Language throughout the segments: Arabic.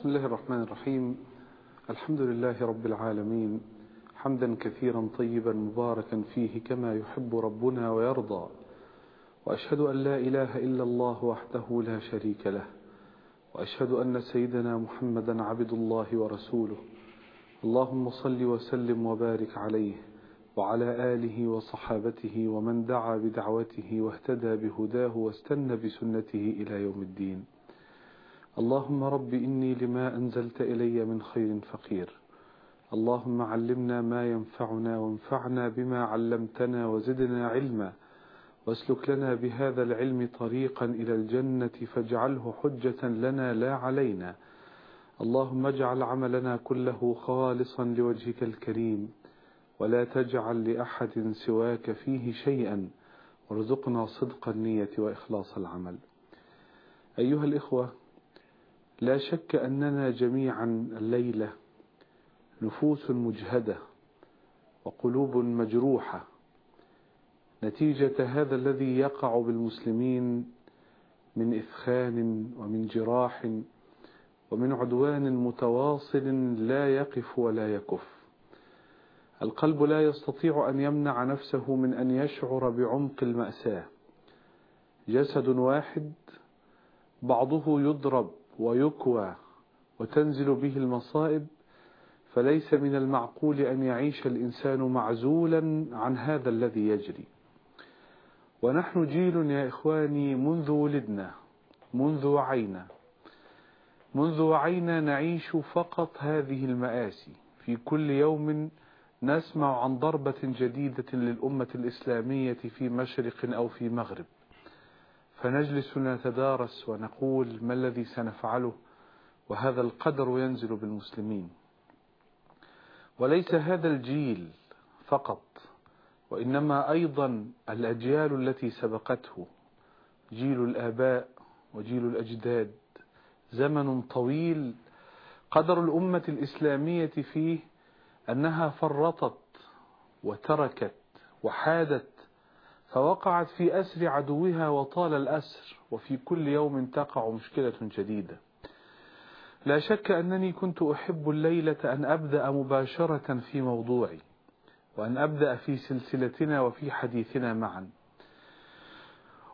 بسم الله الرحمن الرحيم. الحمد لله رب العالمين. حمدا كثيرا طيبا مباركا فيه كما يحب ربنا ويرضى. وأشهد أن لا إله إلا الله وحده لا شريك له. وأشهد أن سيدنا محمدا عبد الله ورسوله. اللهم صل وسلم وبارك عليه وعلى آله وصحابته ومن دعا بدعوته واهتدى بهداه واستنى بسنته إلى يوم الدين. اللهم رب إني لما أنزلت إلي من خير فقير. اللهم علمنا ما ينفعنا وانفعنا بما علمتنا وزدنا علما. واسلك لنا بهذا العلم طريقا إلى الجنة فاجعله حجة لنا لا علينا. اللهم اجعل عملنا كله خالصا لوجهك الكريم. ولا تجعل لأحد سواك فيه شيئا. وارزقنا صدق النية وإخلاص العمل. أيها الإخوة لا شك أننا جميعا الليلة نفوس مجهدة وقلوب مجروحة. نتيجة هذا الذي يقع بالمسلمين من إثخان ومن جراح ومن عدوان متواصل لا يقف ولا يكف. القلب لا يستطيع أن يمنع نفسه من أن يشعر بعمق المأساة. جسد واحد بعضه يضرب ويكوى وتنزل به المصائب فليس من المعقول أن يعيش الإنسان معزولا عن هذا الذي يجري. ونحن جيل يا إخواني منذ ولدنا منذ وعينا. منذ وعينا نعيش فقط هذه المآسي. في كل يوم نسمع عن ضربة جديدة للأمة الإسلامية في مشرق أو في مغرب. فنجلس نتدارس ونقول ما الذي سنفعله وهذا القدر ينزل بالمسلمين. وليس هذا الجيل فقط وإنما أيضا الأجيال التي سبقته. جيل الآباء وجيل الأجداد. زمن طويل. قدر الأمة الإسلامية فيه أنها فرطت وتركت وحادت فوقعت في أسر عدوها وطال الأسر وفي كل يوم تقع مشكلة جديدة. لا شك أنني كنت أحب الليلة أن أبدأ مباشرة في موضوعي وأن أبدأ في سلسلتنا وفي حديثنا معا.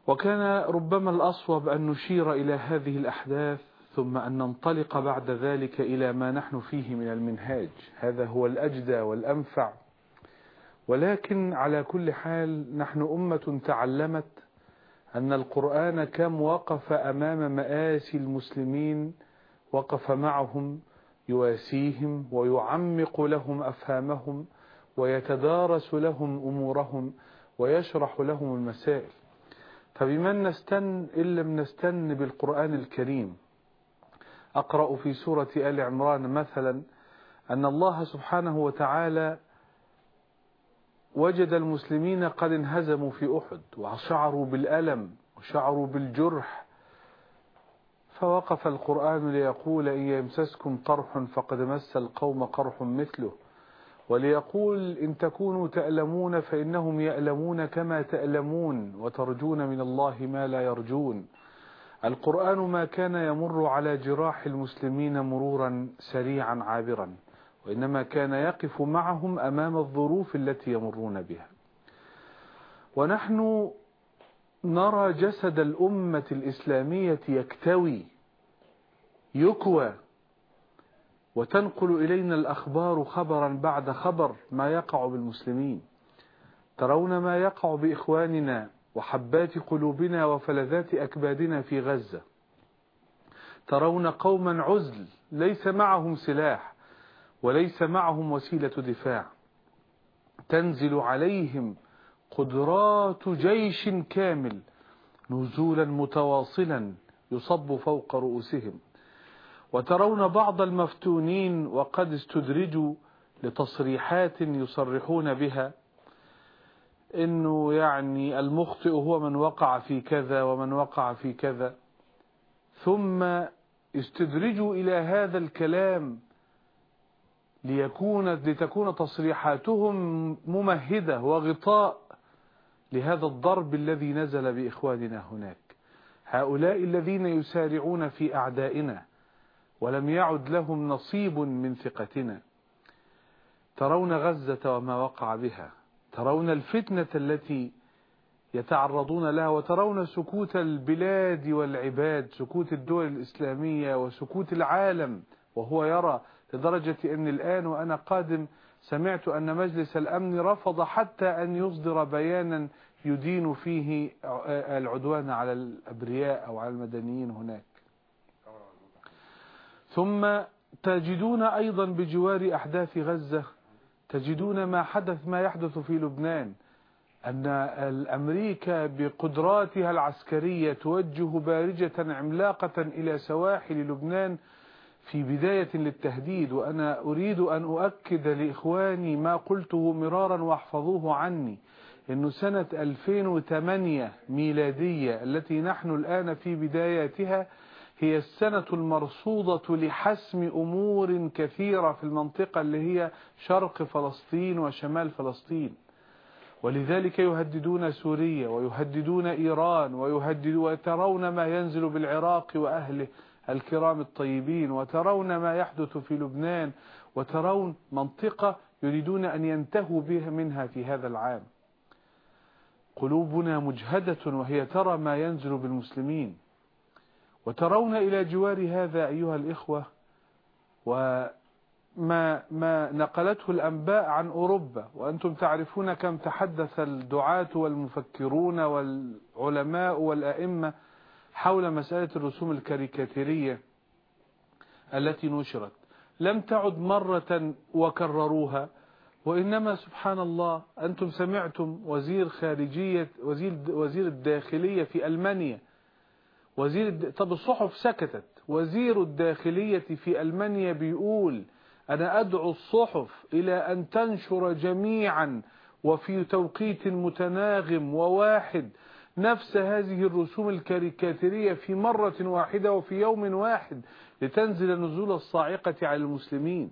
وكان ربما الأصوب أن نشير إلى هذه الأحداث ثم أن ننطلق بعد ذلك إلى ما نحن فيه من المنهاج. هذا هو الأجدى والأنفع. ولكن على كل حال نحن أمة تعلمت أن القرآن كم وقف أمام مآسي المسلمين وقف معهم يواسيهم ويعمق لهم أفهامهم ويتدارس لهم أمورهم ويشرح لهم المسائل. فبمن نستن إن لم نستن بالقرآن الكريم أقرأ في سورة آل عمران مثلا أن الله سبحانه وتعالى وجد المسلمين قد انهزموا في أحد وشعروا بالألم وشعروا بالجرح. فوقف القرآن ليقول إن يمسسكم قرح فقد مس القوم قرح مثله. وليقول إن تكونوا تألمون فإنهم يألمون كما تألمون وترجون من الله ما لا يرجون. القرآن ما كان يمر على جراح المسلمين مرورا سريعا عابرا. وإنما كان يقف معهم أمام الظروف التي يمرون بها. ونحن نرى جسد الأمة الإسلامية يكتوي يكوى وتنقل إلينا الأخبار خبرا بعد خبر ما يقع بالمسلمين. ترون ما يقع بإخواننا وحبات قلوبنا وفلذات أكبادنا في غزة. ترون قوما عزل ليس معهم سلاح. وليس معهم وسيلة دفاع. تنزل عليهم قدرات جيش كامل نزولا متواصلا يصب فوق رؤوسهم. وترون بعض المفتونين وقد استدرجوا لتصريحات يصرحون بها إنه يعني المخطئ هو من وقع في كذا ومن وقع في كذا. ثم استدرجوا إلى هذا الكلام ليكون لتكون تصريحاتهم ممهدة وغطاء لهذا الضرب الذي نزل بإخواننا هناك. هؤلاء الذين يسارعون في أعدائنا ولم يعد لهم نصيب من ثقتنا. ترون غزة وما وقع بها. ترون الفتنة التي يتعرضون لها وترون سكوت البلاد والعباد سكوت الدول الإسلامية وسكوت العالم. وهو يرى لدرجة أن الآن وأنا قادم سمعت أن مجلس الأمن رفض حتى أن يصدر بيانا يدين فيه العدوان على الأبرياء أو على المدنيين هناك. ثم تجدون أيضا بجوار أحداث غزة تجدون ما حدث ما يحدث في لبنان أن الأمريكا بقدراتها العسكرية توجه بارجة عملاقة إلى سواحل لبنان في بداية للتهديد وأنا أريد أن أؤكد لإخواني ما قلته مرارا واحفظوه عني إنه سنة 2008 ميلادية التي نحن الآن في بداياتها هي السنة المرصودة لحسم أمور كثيرة في المنطقة اللي هي شرق فلسطين وشمال فلسطين. ولذلك يهددون سوريا ويهددون إيران ويهددون وترون ما ينزل بالعراق وأهله. الكرام الطيبين وترون ما يحدث في لبنان وترون منطقة يريدون أن ينتهوا بها منها في هذا العام. قلوبنا مجهدة وهي ترى ما ينزل بالمسلمين. وترون إلى جوار هذا أيها الإخوة وما ما نقلته الأنباء عن أوروبا. وأنتم تعرفون كم تحدث الدعاة والمفكرون والعلماء والأئمة حول مسألة الرسوم الكاريكاتيرية التي نشرت. لم تعد مرة وكرروها وإنما سبحان الله أنتم سمعتم وزير خارجية وزير, وزير الداخلية في ألمانيا وزير طب الصحف سكتت. وزير الداخلية في ألمانيا بيقول أنا أدعو الصحف إلى أن تنشر جميعا وفي توقيت متناغم وواحد نفس هذه الرسوم الكاريكاتيرية في مرة واحدة وفي يوم واحد لتنزل نزول الصاعقة على المسلمين.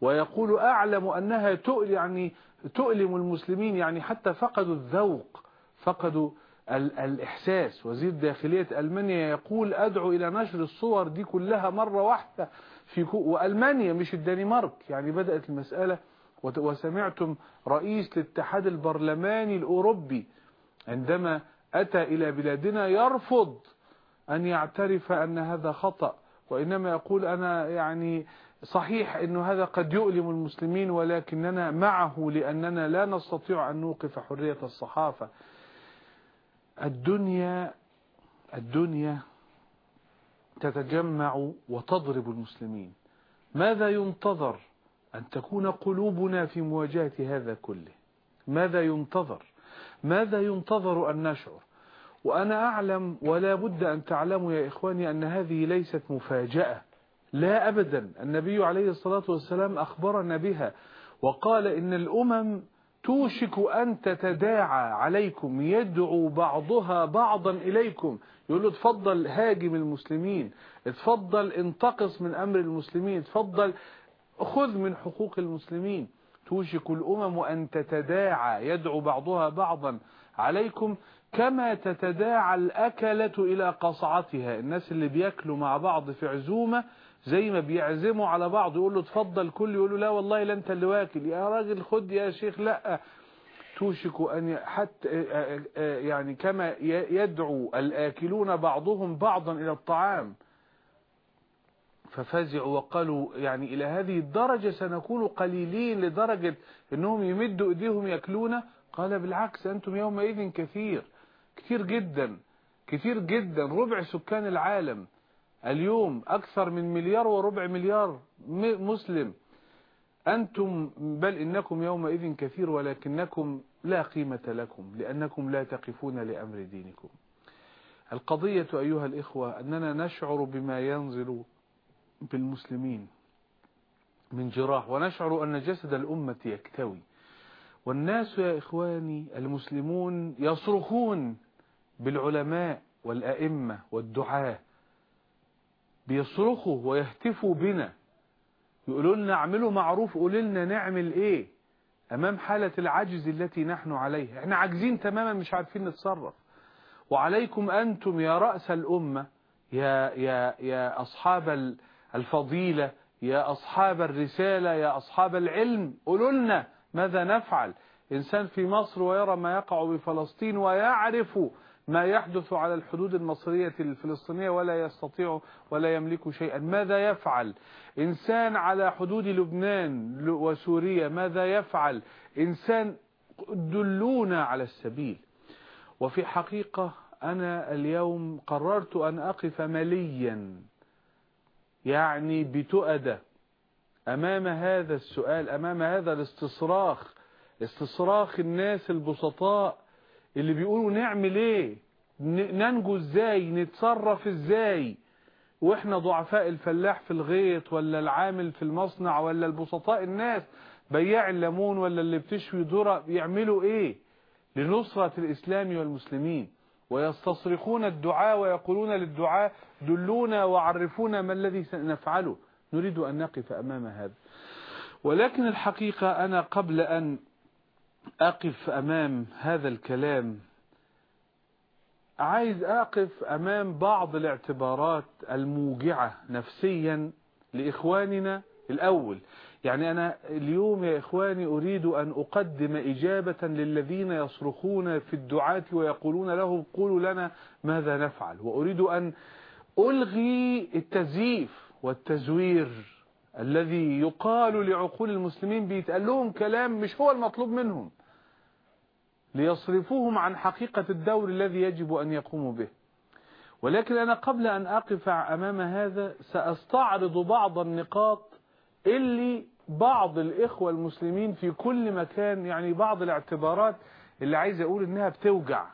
ويقول أعلم أنها تؤلم يعني تؤلم المسلمين يعني حتى فقدوا الذوق فقدوا الإحساس. وزير داخلية ألمانيا يقول أدعو إلى نشر الصور دي كلها مرة واحدة في وألمانيا مش الدنمارك. يعني بدأت المسألة وسمعتم رئيس الاتحاد البرلماني الأوروبي عندما أتى إلى بلادنا يرفض أن يعترف أن هذا خطأ وإنما يقول أنا يعني صحيح أنه هذا قد يؤلم المسلمين ولكننا معه لأننا لا نستطيع أن نوقف حرية الصحافة. الدنيا الدنيا تتجمع وتضرب المسلمين. ماذا ينتظر أن تكون قلوبنا في مواجهة هذا كله؟ ماذا ينتظر؟ ماذا ينتظر أن نشعر؟ وأنا أعلم ولا بد أن تعلموا يا إخواني أن هذه ليست مفاجأة. لا أبدا. النبي عليه الصلاة والسلام أخبرنا بها وقال إن الأمم توشك أن تتداعى عليكم يدعو بعضها بعضا إليكم. يقول له تفضل هاجم المسلمين تفضل انتقص من أمر المسلمين تفضل خذ من حقوق المسلمين. توشك الأمم أن تتداعى يدعو بعضها بعضا عليكم كما تتداعى الأكلة إلى قصعتها. الناس اللي بياكلوا مع بعض في عزومة زي ما بيعزموا على بعض يقول له اتفضل كل يقول له لا والله لا أنت اللي واكل. يا راجل خد يا شيخ لا. توشك أن حتى يعني كما يدعو الآكلون بعضهم بعضا إلى الطعام. ففزعوا وقالوا يعني إلى هذه الدرجة سنكون قليلين لدرجة أنهم يمدوا إيديهم يأكلون؟ قال بالعكس أنتم يومئذ كثير كثير جدا كثير جدا ربع سكان العالم. اليوم أكثر من مليار وربع مليار مسلم. أنتم بل إنكم يومئذ كثير ولكنكم لا قيمة لكم لأنكم لا تقفون لأمر دينكم. القضية أيها الإخوة أننا نشعر بما ينزل بالمسلمين من جراح ونشعر أن جسد الأمة يكتوي. والناس يا إخواني المسلمون يصرخون بالعلماء والأئمة والدعاة. بيصرخوا ويهتفوا بنا. يقولوا لنا اعملوا معروف قولوا لنا نعمل إيه؟ أمام حالة العجز التي نحن عليها. إحنا عاجزين تماما مش عارفين نتصرف. وعليكم أنتم يا رأس الأمة يا, يا, يا أصحاب الفضيلة يا أصحاب الرسالة يا أصحاب العلم قولوا لنا ماذا نفعل؟ إنسان في مصر ويرى ما يقع بفلسطين ويعرف ما يحدث على الحدود المصرية الفلسطينية ولا يستطيع ولا يملك شيئا. ماذا يفعل؟ إنسان على حدود لبنان وسوريا ماذا يفعل؟ إنسان دلونا على السبيل. وفي حقيقة أنا اليوم قررت أن أقف مليا. يعني بتؤدة. أمام هذا السؤال أمام هذا الاستصراخ استصراخ الناس البسطاء اللي بيقولوا نعمل إيه؟ ننجو إزاي؟ نتصرف إزاي؟ وإحنا ضعفاء الفلاح في الغيط ولا العامل في المصنع ولا البسطاء الناس بياع الليمون ولا اللي بتشوي ذرة يعملوا إيه؟ لنصرة الإسلام والمسلمين. ويستصرخون الدعاء ويقولون للدعاء دلونا وعرفونا ما الذي سنفعله. نريد أن نقف أمام هذا. ولكن الحقيقة أنا قبل أن أقف أمام هذا الكلام عايز أقف أمام بعض الاعتبارات الموجعة نفسيا لإخواننا الأول. يعني أنا اليوم يا إخواني أريد أن أقدم إجابة للذين يصرخون في الدعاة ويقولون لهم قولوا لنا ماذا نفعل. وأريد أن ألغي التزييف والتزوير الذي يقال لعقول المسلمين بيتقال لهم كلام مش هو المطلوب منهم. ليصرفوهم عن حقيقة الدور الذي يجب أن يقوموا به. ولكن أنا قبل أن أقف أمام هذا سأستعرض بعض النقاط اللي بعض الإخوة المسلمين في كل مكان يعني بعض الاعتبارات اللي عايز أقول إنها بتوجع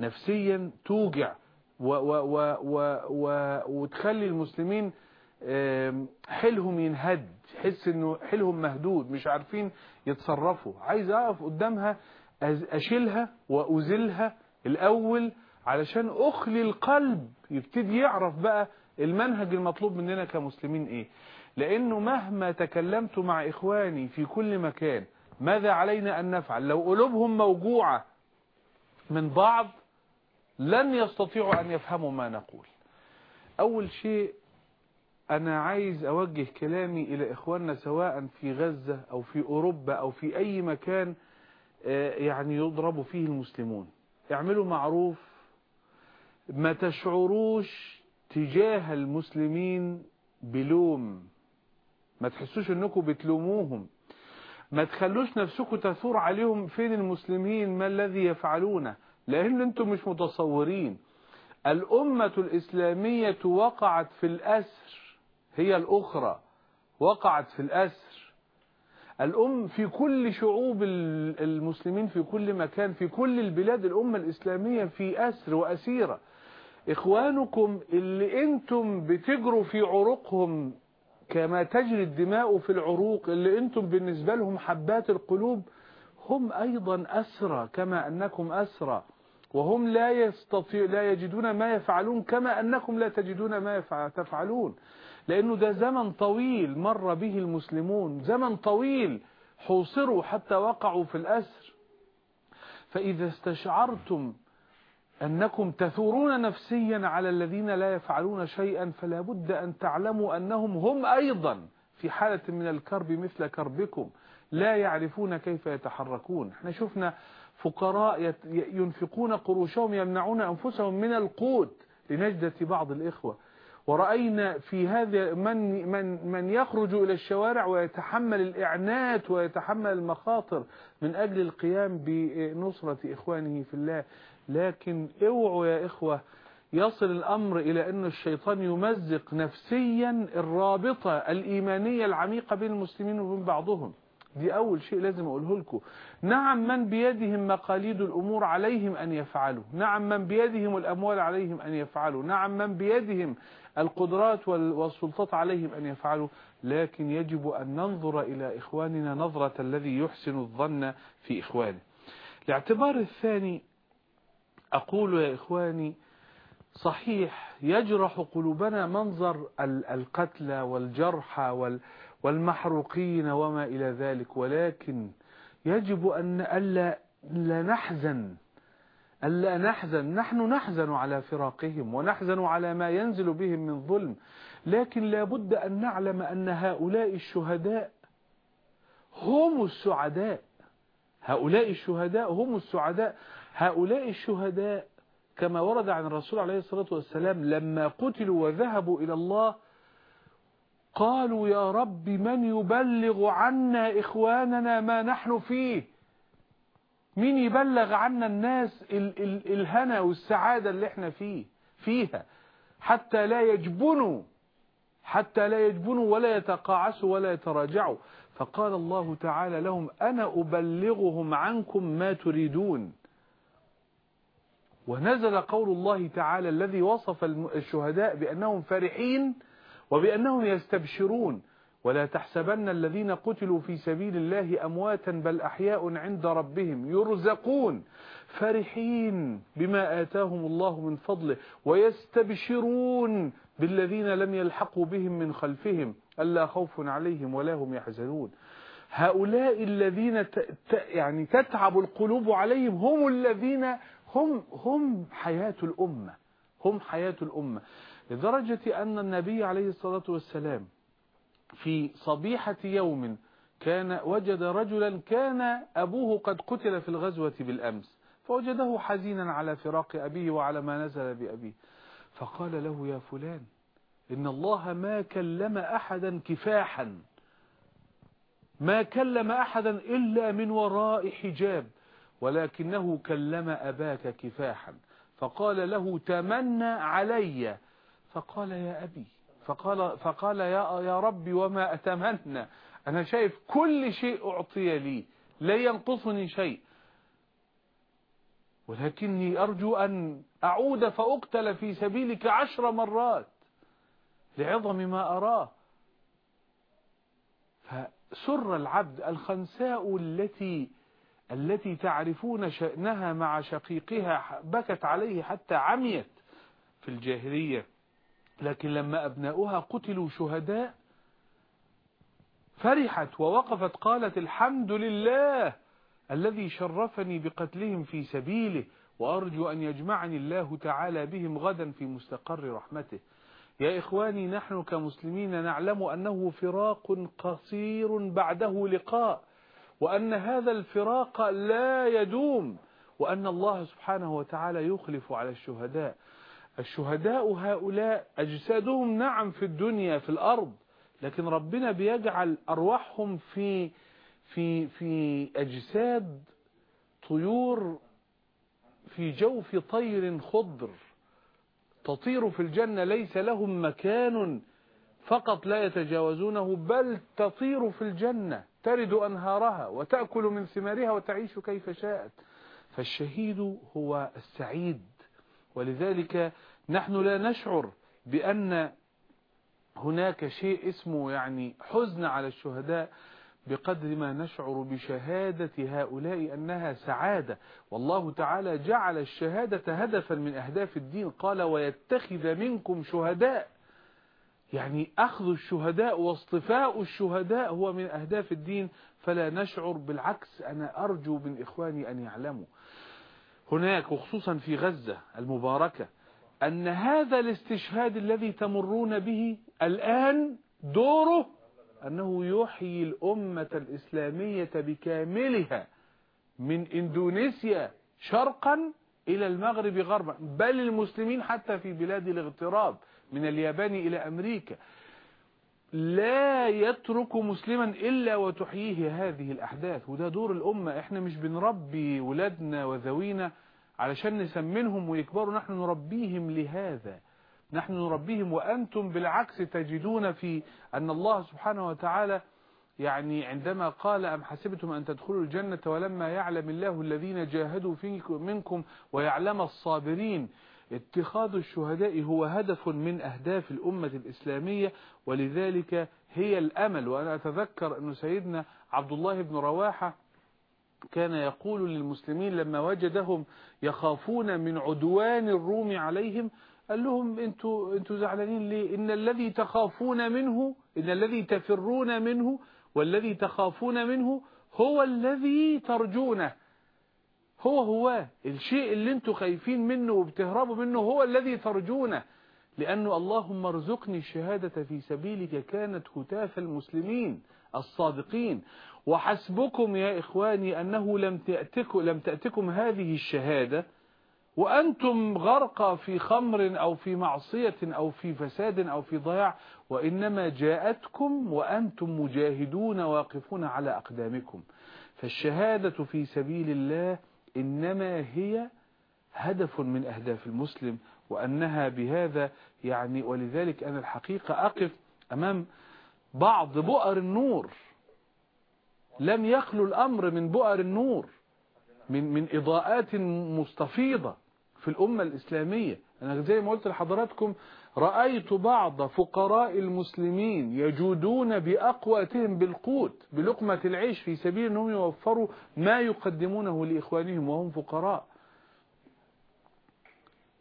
نفسيا توجع. و و و و و وتخلي المسلمين حيلهم ينهد حس إنه حيلهم مهدود مش عارفين يتصرفوا. عايز أقف قدامها أشيلها وازلها الأول علشان أخلي القلب يبتدي يعرف بقى المنهج المطلوب مننا كمسلمين إيه. لأنه مهما تكلمت مع إخواني في كل مكان ماذا علينا أن نفعل؟ لو قلوبهم موجوعة من بعض لن يستطيعوا أن يفهموا ما نقول. أول شيء أنا عايز أوجه كلامي إلى إخواننا سواء في غزة أو في أوروبا أو في أي مكان يعني يضرب فيه المسلمون. اعملوا معروف. ما تشعروش تجاه المسلمين بلوم. ما تحسوش انكم بتلوموهم. ما تخلوش نفسكم تثور عليهم فين المسلمين؟ ما الذي يفعلونه؟ لأن أنتم مش متصورين. الأمة الإسلامية وقعت في الأسر. هي الأخرى وقعت في الأسر. الأم في كل شعوب المسلمين في كل مكان في كل البلاد الأمة الإسلامية في أسر وأسيرة. إخوانكم اللي أنتم بتجروا في عروقهم كما تجري الدماء في العروق اللي أنتم بالنسبة لهم حبات القلوب هم أيضا أسرى كما أنكم أسرى وهم لا يستطيع لا يجدون ما يفعلون كما أنكم لا تجدون ما تفعلون. لأنه ده زمن طويل مر به المسلمون زمن طويل حوصروا حتى وقعوا في الأسر. فإذا استشعرتم أنكم تثورون نفسيا على الذين لا يفعلون شيئا فلا بد أن تعلموا أنهم هم أيضا في حالة من الكرب مثل كربكم لا يعرفون كيف يتحركون. إحنا شفنا فقراء ينفقون قروشهم يمنعون أنفسهم من القوت لنجدة بعض الإخوة. ورأينا في هذا من من من يخرج إلى الشوارع ويتحمل الإعنات ويتحمل المخاطر من أجل القيام بنصرة إخوانه في الله. لكن اوعوا يا إخوة يصل الأمر إلى أن الشيطان يمزق نفسيا الرابطة الإيمانية العميقة بين المسلمين وبين بعضهم. دي أول شيء لازم أقوله لكم. نعم من بيدهم مقاليد الأمور عليهم أن يفعلوا. نعم من بيدهم الأموال عليهم أن يفعلوا. نعم من بيدهم القدرات والسلطات عليهم أن يفعلوا. لكن يجب أن ننظر إلى إخواننا نظرة الذي يحسن الظن في إخوانه. الاعتبار الثاني أقول يا إخواني صحيح يجرح قلوبنا منظر القتلى والجرحى والمحروقين وما إلى ذلك ولكن يجب أن ألا لا نحزن ألا نحزن. نحن نحزن على فراقهم ونحزن على ما ينزل بهم من ظلم لكن لابد أن نعلم أن هؤلاء الشهداء هم السعداء. هؤلاء الشهداء هم السعداء. هؤلاء الشهداء كما ورد عن الرسول عليه الصلاة والسلام لما قتلوا وذهبوا إلى الله قالوا يا رب من يبلغ عنا إخواننا ما نحن فيه؟ مين يبلغ عنا الناس ال ال الهنا والسعادة اللي إحنا فيه فيها؟ حتى لا يجبنوا حتى لا يجبنوا ولا يتقاعسوا ولا يتراجعوا. فقال الله تعالى لهم أنا أبلغهم عنكم ما تريدون. ونزل قول الله تعالى الذي وصف الشهداء بأنهم فرحين وبأنهم يستبشرون. ولا تحسبن الذين قتلوا في سبيل الله أمواتا بل أحياء عند ربهم يرزقون. فرحين بما آتاهم الله من فضله ويستبشرون بالذين لم يلحقوا بهم من خلفهم ألا خوف عليهم ولا هم يحزنون. هؤلاء الذين يعني تتعب القلوب عليهم هم الذين هم هم حياة الأمة. هم حياة الأمة. لدرجة أن النبي عليه الصلاة والسلام في صبيحة يوم كان وجد رجلا كان أبوه قد قتل في الغزوة بالأمس فوجده حزينا على فراق أبيه وعلى ما نزل بأبيه. فقال له يا فلان إن الله ما كلم أحدا كفاحا ما كلم أحدا إلا من وراء حجاب. ولكنه كلم أباك كفاحا فقال له تمنى علي. فقال يا أبي فقال, فقال يا, يا ربي وما أتمنى أنا شايف كل شيء أعطي لي لا ينقصني شيء. ولكني أرجو أن أعود فأقتل في سبيلك عشر مرات لعظم ما أراه. فسر العبد الخنساء التي التي تعرفون شأنها مع شقيقها بكت عليه حتى عميت في الجاهلية. لكن لما أبناؤها قتلوا شهداء فرحت ووقفت قالت الحمد لله الذي شرفني بقتلهم في سبيله وأرجو أن يجمعني الله تعالى بهم غدا في مستقر رحمته. يا إخواني نحن كمسلمين نعلم أنه فراق قصير بعده لقاء. وأن هذا الفراق لا يدوم وأن الله سبحانه وتعالى يخلف على الشهداء. الشهداء هؤلاء أجسادهم نعم في الدنيا في الأرض لكن ربنا بيجعل أرواحهم في في في أجساد طيور في جوف طير خضر. تطير في الجنة ليس لهم مكان فقط لا يتجاوزونه بل تطير في الجنة. ترد أنهارها وتأكل من ثمارها وتعيش كيف شاءت. فالشهيد هو السعيد. ولذلك نحن لا نشعر بأن هناك شيء اسمه يعني حزن على الشهداء بقدر ما نشعر بشهادة هؤلاء أنها سعادة. والله تعالى جعل الشهادة هدفا من أهداف الدين. قال ويتخذ منكم شهداء يعني أخذ الشهداء واصطفاء الشهداء هو من أهداف الدين فلا نشعر بالعكس أنا أرجو من إخواني أن يعلموا. هناك وخصوصا في غزة المباركة أن هذا الاستشهاد الذي تمرون به الآن دوره أنه يحيي الأمة الإسلامية بكاملها من إندونيسيا شرقا إلى المغرب غربا بل المسلمين حتى في بلاد الاغتراب. من اليابان إلى أمريكا لا يترك مسلما إلا وتحييه هذه الأحداث. وده دور الأمة. إحنا مش بنربي ولادنا وذوينا علشان نسمنهم ويكبروا نحن نربيهم لهذا. نحن نربيهم وأنتم بالعكس تجدون في أن الله سبحانه وتعالى يعني عندما قال أم حسبتم أن تدخلوا الجنة ولما يعلم الله الذين جاهدوا فيكم منكم ويعلم الصابرين اتخاذ الشهداء هو هدف من أهداف الأمة الإسلامية ولذلك هي الأمل. وأنا أتذكر أن سيدنا عبد الله بن رواحة كان يقول للمسلمين لما وجدهم يخافون من عدوان الروم عليهم قال لهم أنتوا أنتوا زعلانين ليه؟ إن الذي تخافون منه إن الذي تفرون منه والذي تخافون منه هو الذي ترجونه. هو هو الشيء اللي أنتوا خايفين منه وبتهربوا منه هو الذي ترجونه. لأنه اللهم ارزقني الشهادة في سبيلك كانت هتاف المسلمين الصادقين. وحسبكم يا إخواني أنه لم تأتكم, لم تأتكم هذه الشهادة. وأنتم غرق في خمر أو في معصية أو في فساد أو في ضياع. وإنما جاءتكم وأنتم مجاهدون واقفون على أقدامكم. فالشهادة في سبيل الله إنما هي هدف من أهداف المسلم وأنها بهذا يعني ولذلك أنا الحقيقة أقف أمام بعض بؤر النور. لم يخلو الأمر من بؤر النور من من إضاءات مستفيضة في الأمة الإسلامية. أنا زي ما قلت لحضراتكم رأيت بعض فقراء المسلمين يجودون بأقواتهم بالقوت بلقمة العيش في سبيل أنهم يوفروا ما يقدمونه لإخوانهم وهم فقراء.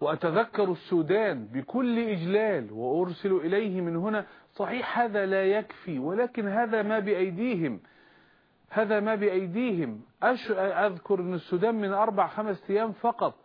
وأتذكر السودان بكل إجلال وأرسل إليه من هنا صحيح هذا لا يكفي ولكن هذا ما بأيديهم هذا ما بأيديهم. أذكر أن السودان من أربع خمس أيام فقط.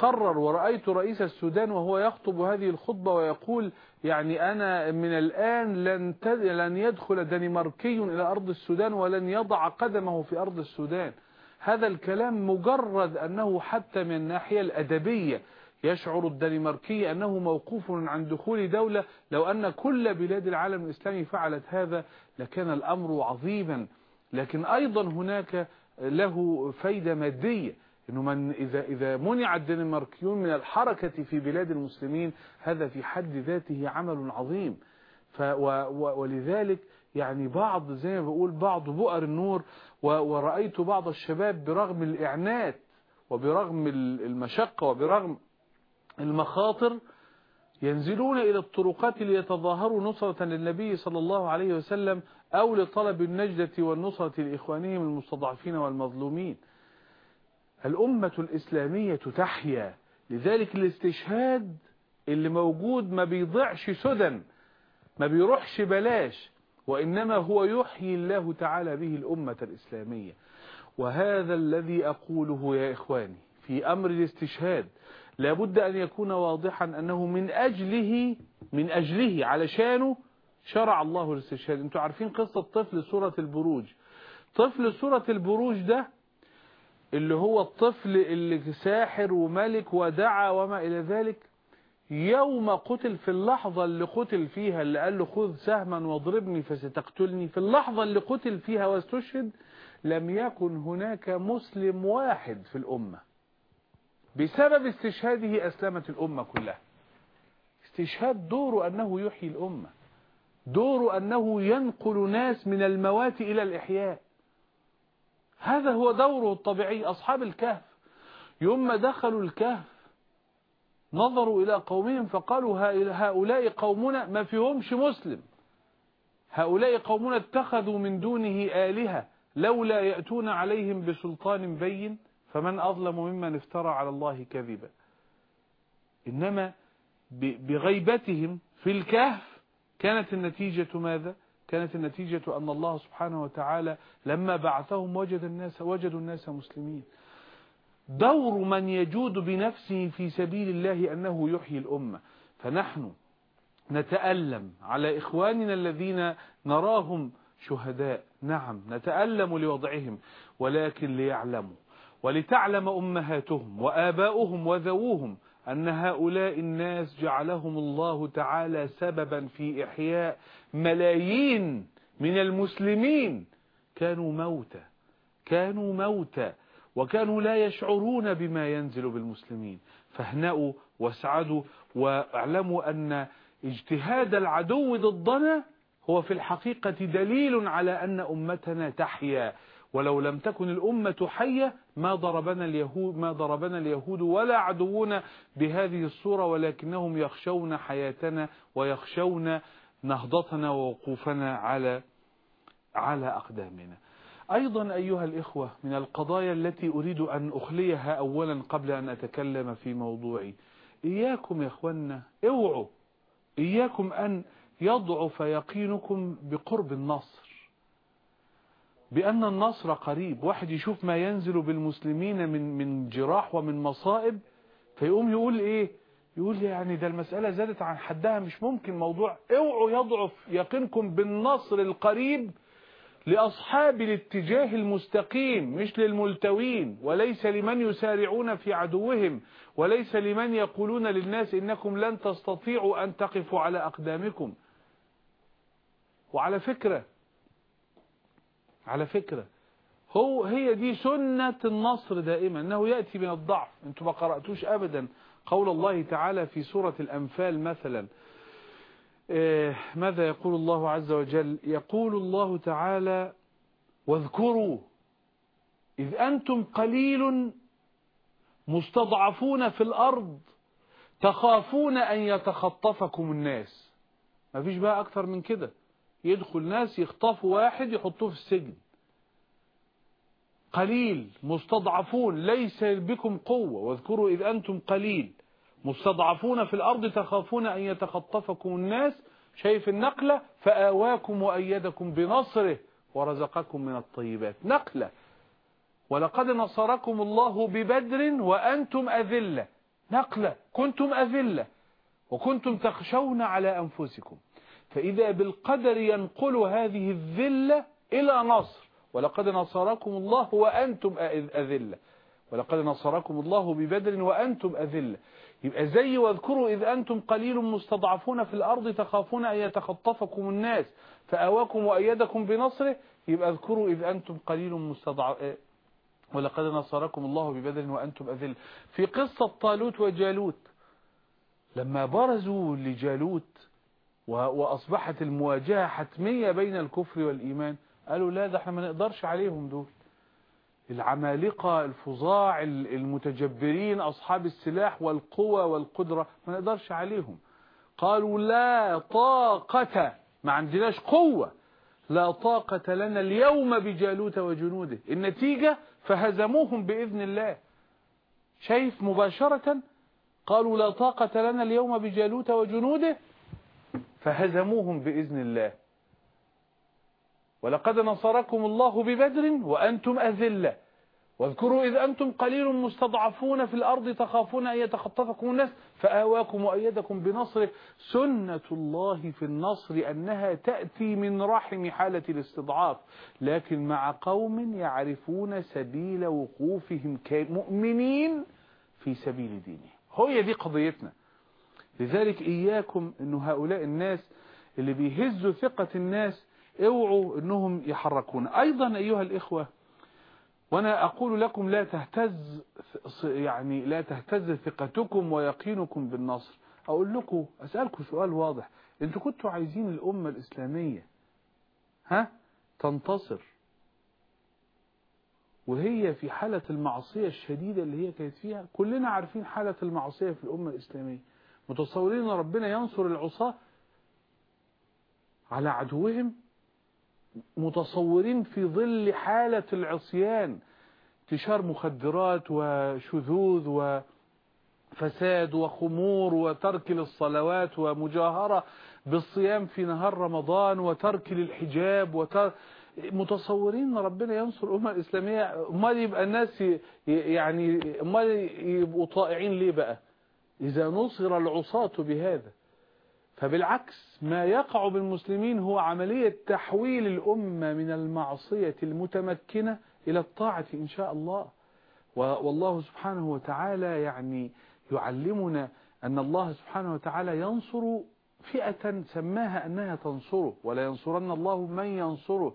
قرر ورأيت رئيس السودان وهو يخطب هذه الخطبة ويقول يعني أنا من الآن لن, لن يدخل دنماركي إلى أرض السودان ولن يضع قدمه في أرض السودان. هذا الكلام مجرد أنه حتى من الناحية الأدبية يشعر الدنماركي أنه موقوف عن دخول دولة. لو أن كل بلاد العالم الإسلامي فعلت هذا لكان الأمر عظيما. لكن أيضا هناك له فايدة مادية. إنه من اذا إذا منع الدنماركيون من الحركة في بلاد المسلمين هذا في حد ذاته عمل عظيم. ف ولذلك يعني بعض زي ما بقول بعض بؤر النور ورأيت بعض الشباب برغم الإعنات وبرغم المشقة وبرغم المخاطر ينزلون إلى الطرقات ليتظاهروا نصرة للنبي صلى الله عليه وسلم أو لطلب النجدة والنصرة لإخوانهم المستضعفين والمظلومين. الأمة الإسلامية تحيا. لذلك الاستشهاد اللي موجود ما بيضيعش سدى ما بيروحش بلاش وإنما هو يحيي الله تعالى به الأمة الإسلامية. وهذا الذي أقوله يا إخواني في أمر الاستشهاد لابد أن يكون واضحا أنه من أجله من أجله علشانه شرع الله الاستشهاد. أنتوا عارفين قصة طفل سورة البروج. طفل سورة البروج ده اللي هو الطفل اللي ساحر وملك ودعا وما إلى ذلك يوم قتل في اللحظة اللي قتل فيها اللي قال له خذ سهما واضربني فستقتلني في اللحظة اللي قتل فيها واستشهد لم يكن هناك مسلم واحد في الأمة بسبب استشهاده أسلمت الأمة كلها. استشهاد دوره أنه يحيي الأمة دوره أنه ينقل ناس من الموات إلى الإحياء. هذا هو دوره الطبيعي أصحاب الكهف. يوم ما دخلوا الكهف نظروا إلى قومهم فقالوا هؤلاء قومنا ما فيهمش مسلم. هؤلاء قومنا اتخذوا من دونه آلهة لولا يأتون عليهم بسلطان بين فمن أظلم ممن افترى على الله كذبا. إنما بغيبتهم في الكهف كانت النتيجة ماذا؟ كانت النتيجة أن الله سبحانه وتعالى لما بعثهم وجد الناس وجدوا الناس مسلمين. دور من يجود بنفسه في سبيل الله أنه يحيي الأمة. فنحن نتألم على إخواننا الذين نراهم شهداء. نعم نتألم لوضعهم ولكن ليعلموا. ولتعلم أمهاتهم وآباؤهم وذووهم أن هؤلاء الناس جعلهم الله تعالى سببا في إحياء ملايين من المسلمين كانوا موتى كانوا موتى وكانوا لا يشعرون بما ينزل بالمسلمين. فاهنأوا واسعدوا واعلموا أن اجتهاد العدو ضدنا هو في الحقيقة دليل على أن أمتنا تحيا. ولو لم تكن الأمة حية ما ضربنا اليهود ما ضربنا اليهود ولا عدونا بهذه الصورة ولكنهم يخشون حياتنا ويخشون نهضتنا ووقوفنا على على أقدامنا. أيضا أيها الإخوة من القضايا التي أريد أن أخليها أولا قبل أن أتكلم في موضوعي. إياكم يا أخوانا اوعوا. إياكم أن يضعف يقينكم بقرب النصر. بأن النصر قريب. واحد يشوف ما ينزل بالمسلمين من من جراح ومن مصائب فيقوم يقول إيه؟ يقول يعني ده المسألة زادت عن حدها مش ممكن موضوع اوعوا يضعف يقينكم بالنصر القريب لأصحاب الاتجاه المستقيم مش للملتوين وليس لمن يسارعون في عدوهم وليس لمن يقولون للناس إنكم لن تستطيعوا أن تقفوا على أقدامكم. وعلى فكرة على فكرة هو هي دي سنة النصر دائما أنه يأتي من الضعف. أنتم ما قرأتوش أبدا. قول الله تعالى في سورة الأنفال مثلا إيه، ماذا يقول الله عز وجل؟ يقول الله تعالى واذكروا إذ أنتم قليل مستضعفون في الأرض تخافون أن يتخطفكم الناس. ما فيش بقى أكثر من كده. يدخل ناس يخطفوا واحد يحطوه في السجن. قليل مستضعفون ليس بكم قوة. واذكروا إذ أنتم قليل. مستضعفون في الأرض تخافون أن يتخطفكم الناس. شايف النقلة؟ فآواكم وأيدكم بنصره ورزقكم من الطيبات. نقلة. ولقد نصركم الله ببدر وأنتم أذلة. نقلة. كنتم أذلة. وكنتم تخشون على أنفسكم. فإذا بالقدر ينقل هذه الذلة إلى نصر. ولقد نصركم الله وأنتم أذلة. ولقد نصركم الله ببدر وأنتم أذلة. يبقى زي واذكروا إذ أنتم قليل مستضعفون في الأرض تخافون أن يتخطفكم الناس فأواكم وأيدكم بنصره يبقى اذكروا إذ أنتم قليل مستضعف ولقد نصركم الله ببدر وأنتم أذل. في قصة طالوت وجالوت لما برزوا لجالوت وأصبحت المواجهة حتمية بين الكفر والإيمان قالوا لا ده إحنا ما نقدرش عليهم دول. العمالقة الفظاع المتجبرين أصحاب السلاح والقوة والقدرة ما نقدرش عليهم. قالوا لا طاقة ما عندناش قوة. لا طاقة لنا اليوم بجالوت وجنوده. النتيجة فهزموهم بإذن الله. شايف مباشرة؟ قالوا لا طاقة لنا اليوم بجالوت وجنوده فهزموهم بإذن الله. ولقد نصركم الله ببدر وأنتم أذلة. واذكروا إذ أنتم قليل مستضعفون في الأرض تخافون أن يتخطفكم الناس فآواكم وأيدكم بنصره سنة الله في النصر أنها تأتي من رحم حالة الاستضعاف. لكن مع قوم يعرفون سبيل وقوفهم كمؤمنين في سبيل دينه هي دي قضيتنا. لذلك إياكم أن هؤلاء الناس اللي بيهزوا ثقة الناس اوعوا انهم يحركون. أيضا ايها الاخوة وأنا أقول لكم لا تهتز يعني لا تهتز ثقتكم ويقينكم بالنصر. أقول لكم اسألكم سؤال واضح. أنتوا كنتوا عايزين الامة الاسلامية ها تنتصر؟ وهي في حالة المعصية الشديدة اللي هي كانت فيها كلنا عارفين حالة المعصية في الأمة الإسلامية. متصورين ربنا ينصر العصاة على عدوهم متصورين في ظل حالة العصيان انتشار مخدرات وشذوذ وفساد وخمور وترك للصلوات ومجاهرة بالصيام في نهار رمضان وترك للحجاب وترك متصورين ربنا ينصر الأمة الإسلامية أمال يبقى الناس يعني أمال يبقوا طائعين ليه بقى؟ إذا نصر العصاة بهذا. فبالعكس ما يقع بالمسلمين هو عملية تحويل الأمة من المعصية المتمكنة إلى الطاعة إن شاء الله. والله سبحانه وتعالى يعني يعلمنا أن الله سبحانه وتعالى ينصر فئة سماها أنها تنصره ولا ينصرن الله من ينصره.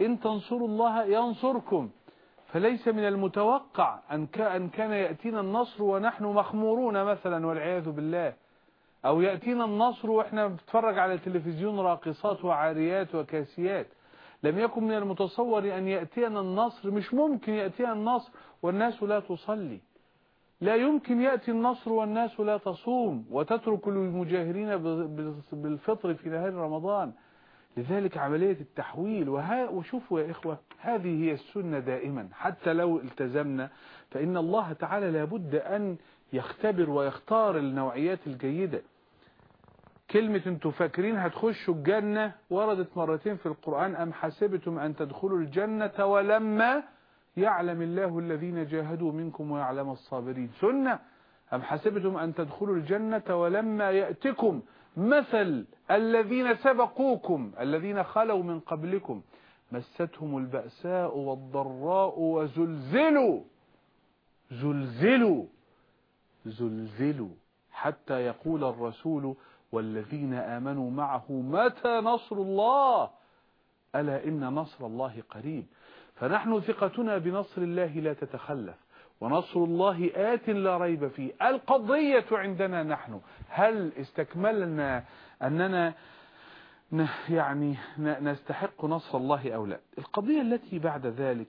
إن تنصروا الله ينصركم. فليس من المتوقع أن كان يأتينا النصر ونحن مخمورون مثلا والعياذ بالله. أو يأتينا النصر وإحنا بنتفرج على تلفزيون راقصات وعاريات وكاسيات. لم يكن من المتصور أن يأتينا النصر مش ممكن يأتينا النصر والناس لا تصلي. لا يمكن يأتي النصر والناس لا تصوم وتترك المجاهرين بالفطر في نهار رمضان. لذلك عملية التحويل. وها وشوفوا يا إخوة هذه هي السنة دائما. حتى لو التزمنا فإن الله تعالى لابد أن يختبر ويختار النوعيات الجيدة. كلمة أنتوا فاكرين هتخشوا الجنة وردت مرتين في القرآن أم حسبتم أن تدخلوا الجنة ولما يعلم الله الذين جاهدوا منكم ويعلم الصابرين؟ سنة. أم حسبتم أن تدخلوا الجنة ولما يأتكم مثل الذين سبقوكم الذين خلوا من قبلكم مستهم البأساء والضراء وزلزلوا. زلزلوا. زلزلوا. حتى يقول الرسول والذين آمنوا معه متى نصر الله؟ ألا إن نصر الله قريب. فنحن ثقتنا بنصر الله لا تتخلف ونصر الله آت لا ريب فيه. القضية عندنا نحن هل استكملنا أننا يعني نستحق نصر الله أو لا؟ القضية التي بعد ذلك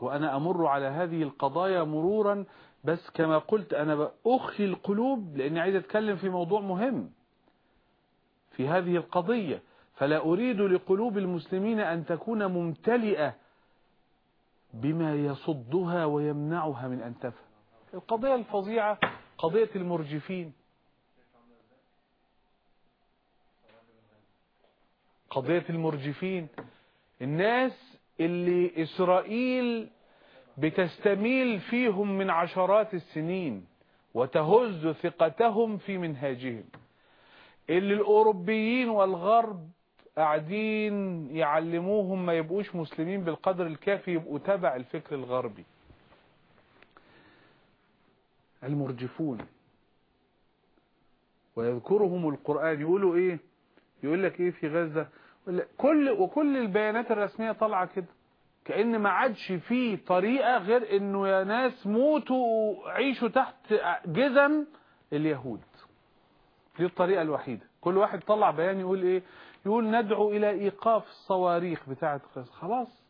وأنا أمر على هذه القضايا مرورا بس كما قلت أنا أخي القلوب لأني عايز أتكلم في موضوع مهم في هذه القضية. فلا أريد لقلوب المسلمين أن تكون ممتلئة بما يصدها ويمنعها من أن تفهم. القضية الفظيعة قضية المرجفين. قضية المرجفين. الناس اللي إسرائيل بتستميل فيهم من عشرات السنين وتهز ثقتهم في منهاجهم. اللي الأوروبيين والغرب قاعدين يعلموهم ما يبقوش مسلمين بالقدر الكافي يبقوا تبع الفكر الغربي. المرجفون. ويذكرهم القرآن. يقولوا إيه؟ يقول لك إيه في غزة؟ كل وكل البيانات الرسمية طالعة كده. كأن ما عادش فيه طريقة غير إنه يا ناس موتوا وعيشوا تحت جزم اليهود. دي الطريقة الوحيدة. كل واحد طلع بيان يقول إيه؟ يقول ندعو إلى إيقاف الصواريخ بتاعة خلاص.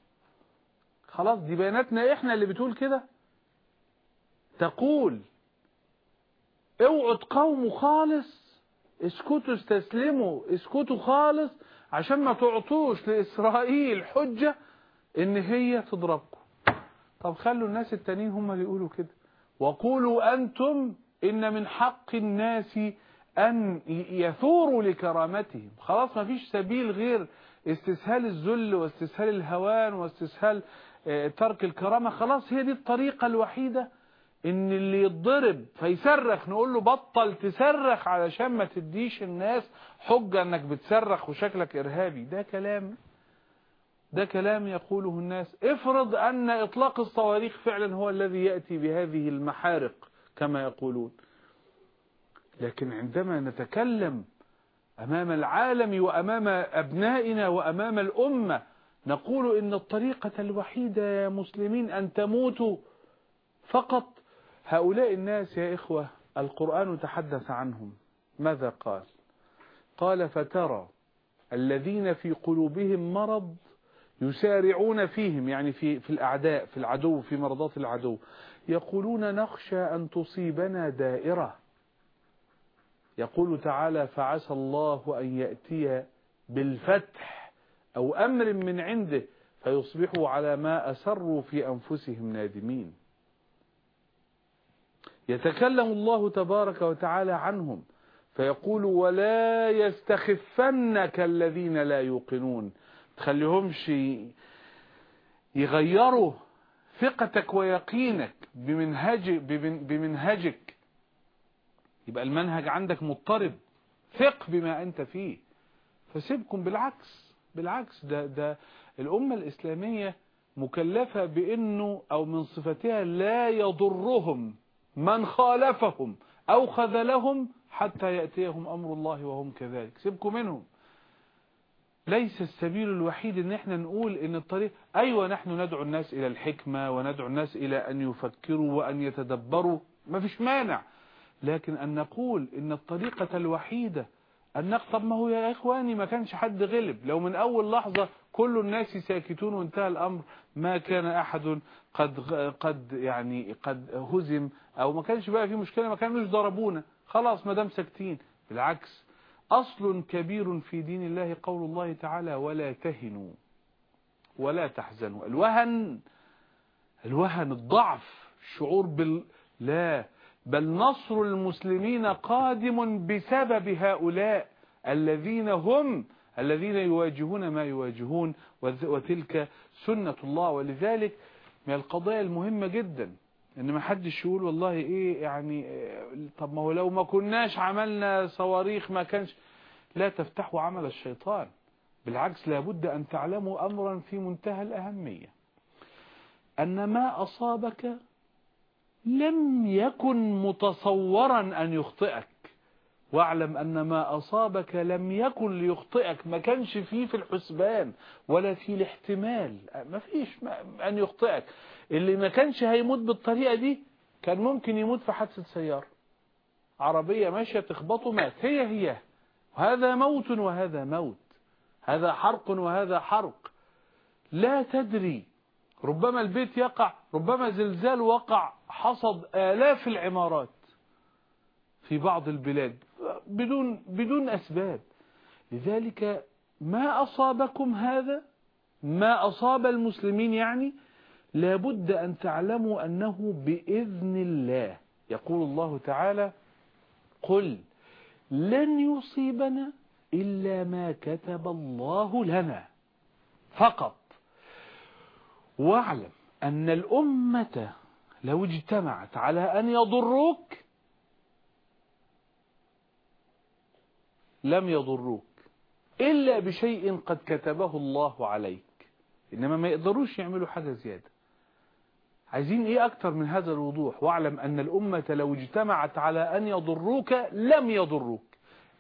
خلاص دي بياناتنا إحنا اللي بتقول كده. تقول اوعوا تقاوموا خالص اسكتوا استسلموا اسكتوا خالص عشان ما تعطوش لإسرائيل حجة إن هي تضربكم طب خلوا الناس التانيين هم اللي يقولوا كده. وقولوا أنتم إن من حق الناس أن يثوروا لكرامتهم. خلاص ما فيش سبيل غير استسهال الذل واستسهال الهوان واستسهال آه، ترك الكرامة. خلاص هي دي الطريقة الوحيدة. إن اللي يتضرب فيصرخ نقول له بطل تصرخ علشان ما تديش الناس حجة إنك بتصرخ وشكلك إرهابي. ده كلام ده كلام يقوله الناس. افرض أن إطلاق الصواريخ فعلا هو الذي يأتي بهذه المحارق كما يقولون. لكن عندما نتكلم أمام العالم وأمام أبنائنا وأمام الأمة نقول إن الطريقة الوحيدة يا مسلمين أن تموتوا فقط. هؤلاء الناس يا إخوة القرآن تحدث عنهم. ماذا قال؟ قال فترى الذين في قلوبهم مرض يسارعون فيهم يعني في في الأعداء في العدو في مرضات العدو. يقولون نخشى أن تصيبنا دائرة. يقول تعالى فعسى الله أن يأتي بالفتح أو أمر من عنده فيصبحوا على ما أسروا في أنفسهم نادمين. يتكلم الله تبارك وتعالى عنهم فيقول ولا يستخفنك الذين لا يوقنون. تخليهمش يغيروا ثقتك ويقينك بمنهج بمنهجك. يبقى المنهج عندك مضطرب. ثق بما أنت فيه. فسيبكم بالعكس. بالعكس ده, ده الأمة الإسلامية مكلفة بأنه أو من صفتها لا يضرهم من خالفهم أو خذلهم حتى يأتيهم أمر الله وهم كذلك. سيبكم منهم. ليس السبيل الوحيد إن إحنا نقول إن الطريق أيوه نحن ندعو الناس إلى الحكمة وندعو الناس إلى أن يفكروا وأن يتدبروا ما فيش مانع. لكن أن نقول إن الطريقة الوحيدة أن طب ما هو يا إخواني ما كانش حد غلب. لو من أول لحظة كل الناس ساكتون وانتهى الأمر ما كان أحد قد قد يعني قد هزم أو ما كانش بقى في مشكلة ما كانوش ضربونا. خلاص ما دام ساكتين. بالعكس أصل كبير في دين الله قول الله تعالى ولا تهنوا ولا تحزنوا. الوهن الوهن الضعف الشعور بال لا بل نصر المسلمين قادم بسبب هؤلاء الذين هم الذين يواجهون ما يواجهون وتلك سنة الله. ولذلك من القضايا المهمة جدا إن ما حدش يقول والله إيه يعني طب ما هو لو ما كناش عملنا صواريخ ما كانش لا تفتحوا عمل الشيطان. بالعكس لابد أن تعلموا امرا في منتهى الأهمية أن ما أصابك لم يكن متصورا أن يخطئك. واعلم أن ما أصابك لم يكن ليخطئك ما كانش فيه في الحسبان ولا في الاحتمال. ما فيش أن يخطئك. اللي ما كانش هيموت بالطريقة دي كان ممكن يموت في حادثة سيارة. عربية ماشية تخبطه مات. هي هي. هذا موت وهذا موت. هذا حرق وهذا حرق. لا تدري. ربما البيت يقع ربما زلزال وقع حصد آلاف العمارات. في بعض البلاد. بدون بدون أسباب. لذلك ما أصابكم هذا؟ ما أصاب المسلمين يعني؟ لابد أن تعلموا أنه بإذن الله. يقول الله تعالى قل لن يصيبنا إلا ما كتب الله لنا. فقط. واعلم أن الأمة لو اجتمعت على أن يضروك لم يضروك إلا بشيء قد كتبه الله عليك. إنما ما يقدروش يعملوا حاجة زيادة. عايزين إيه أكتر من هذا الوضوح؟ واعلم أن الأمة لو اجتمعت على أن يضروك لم يضروك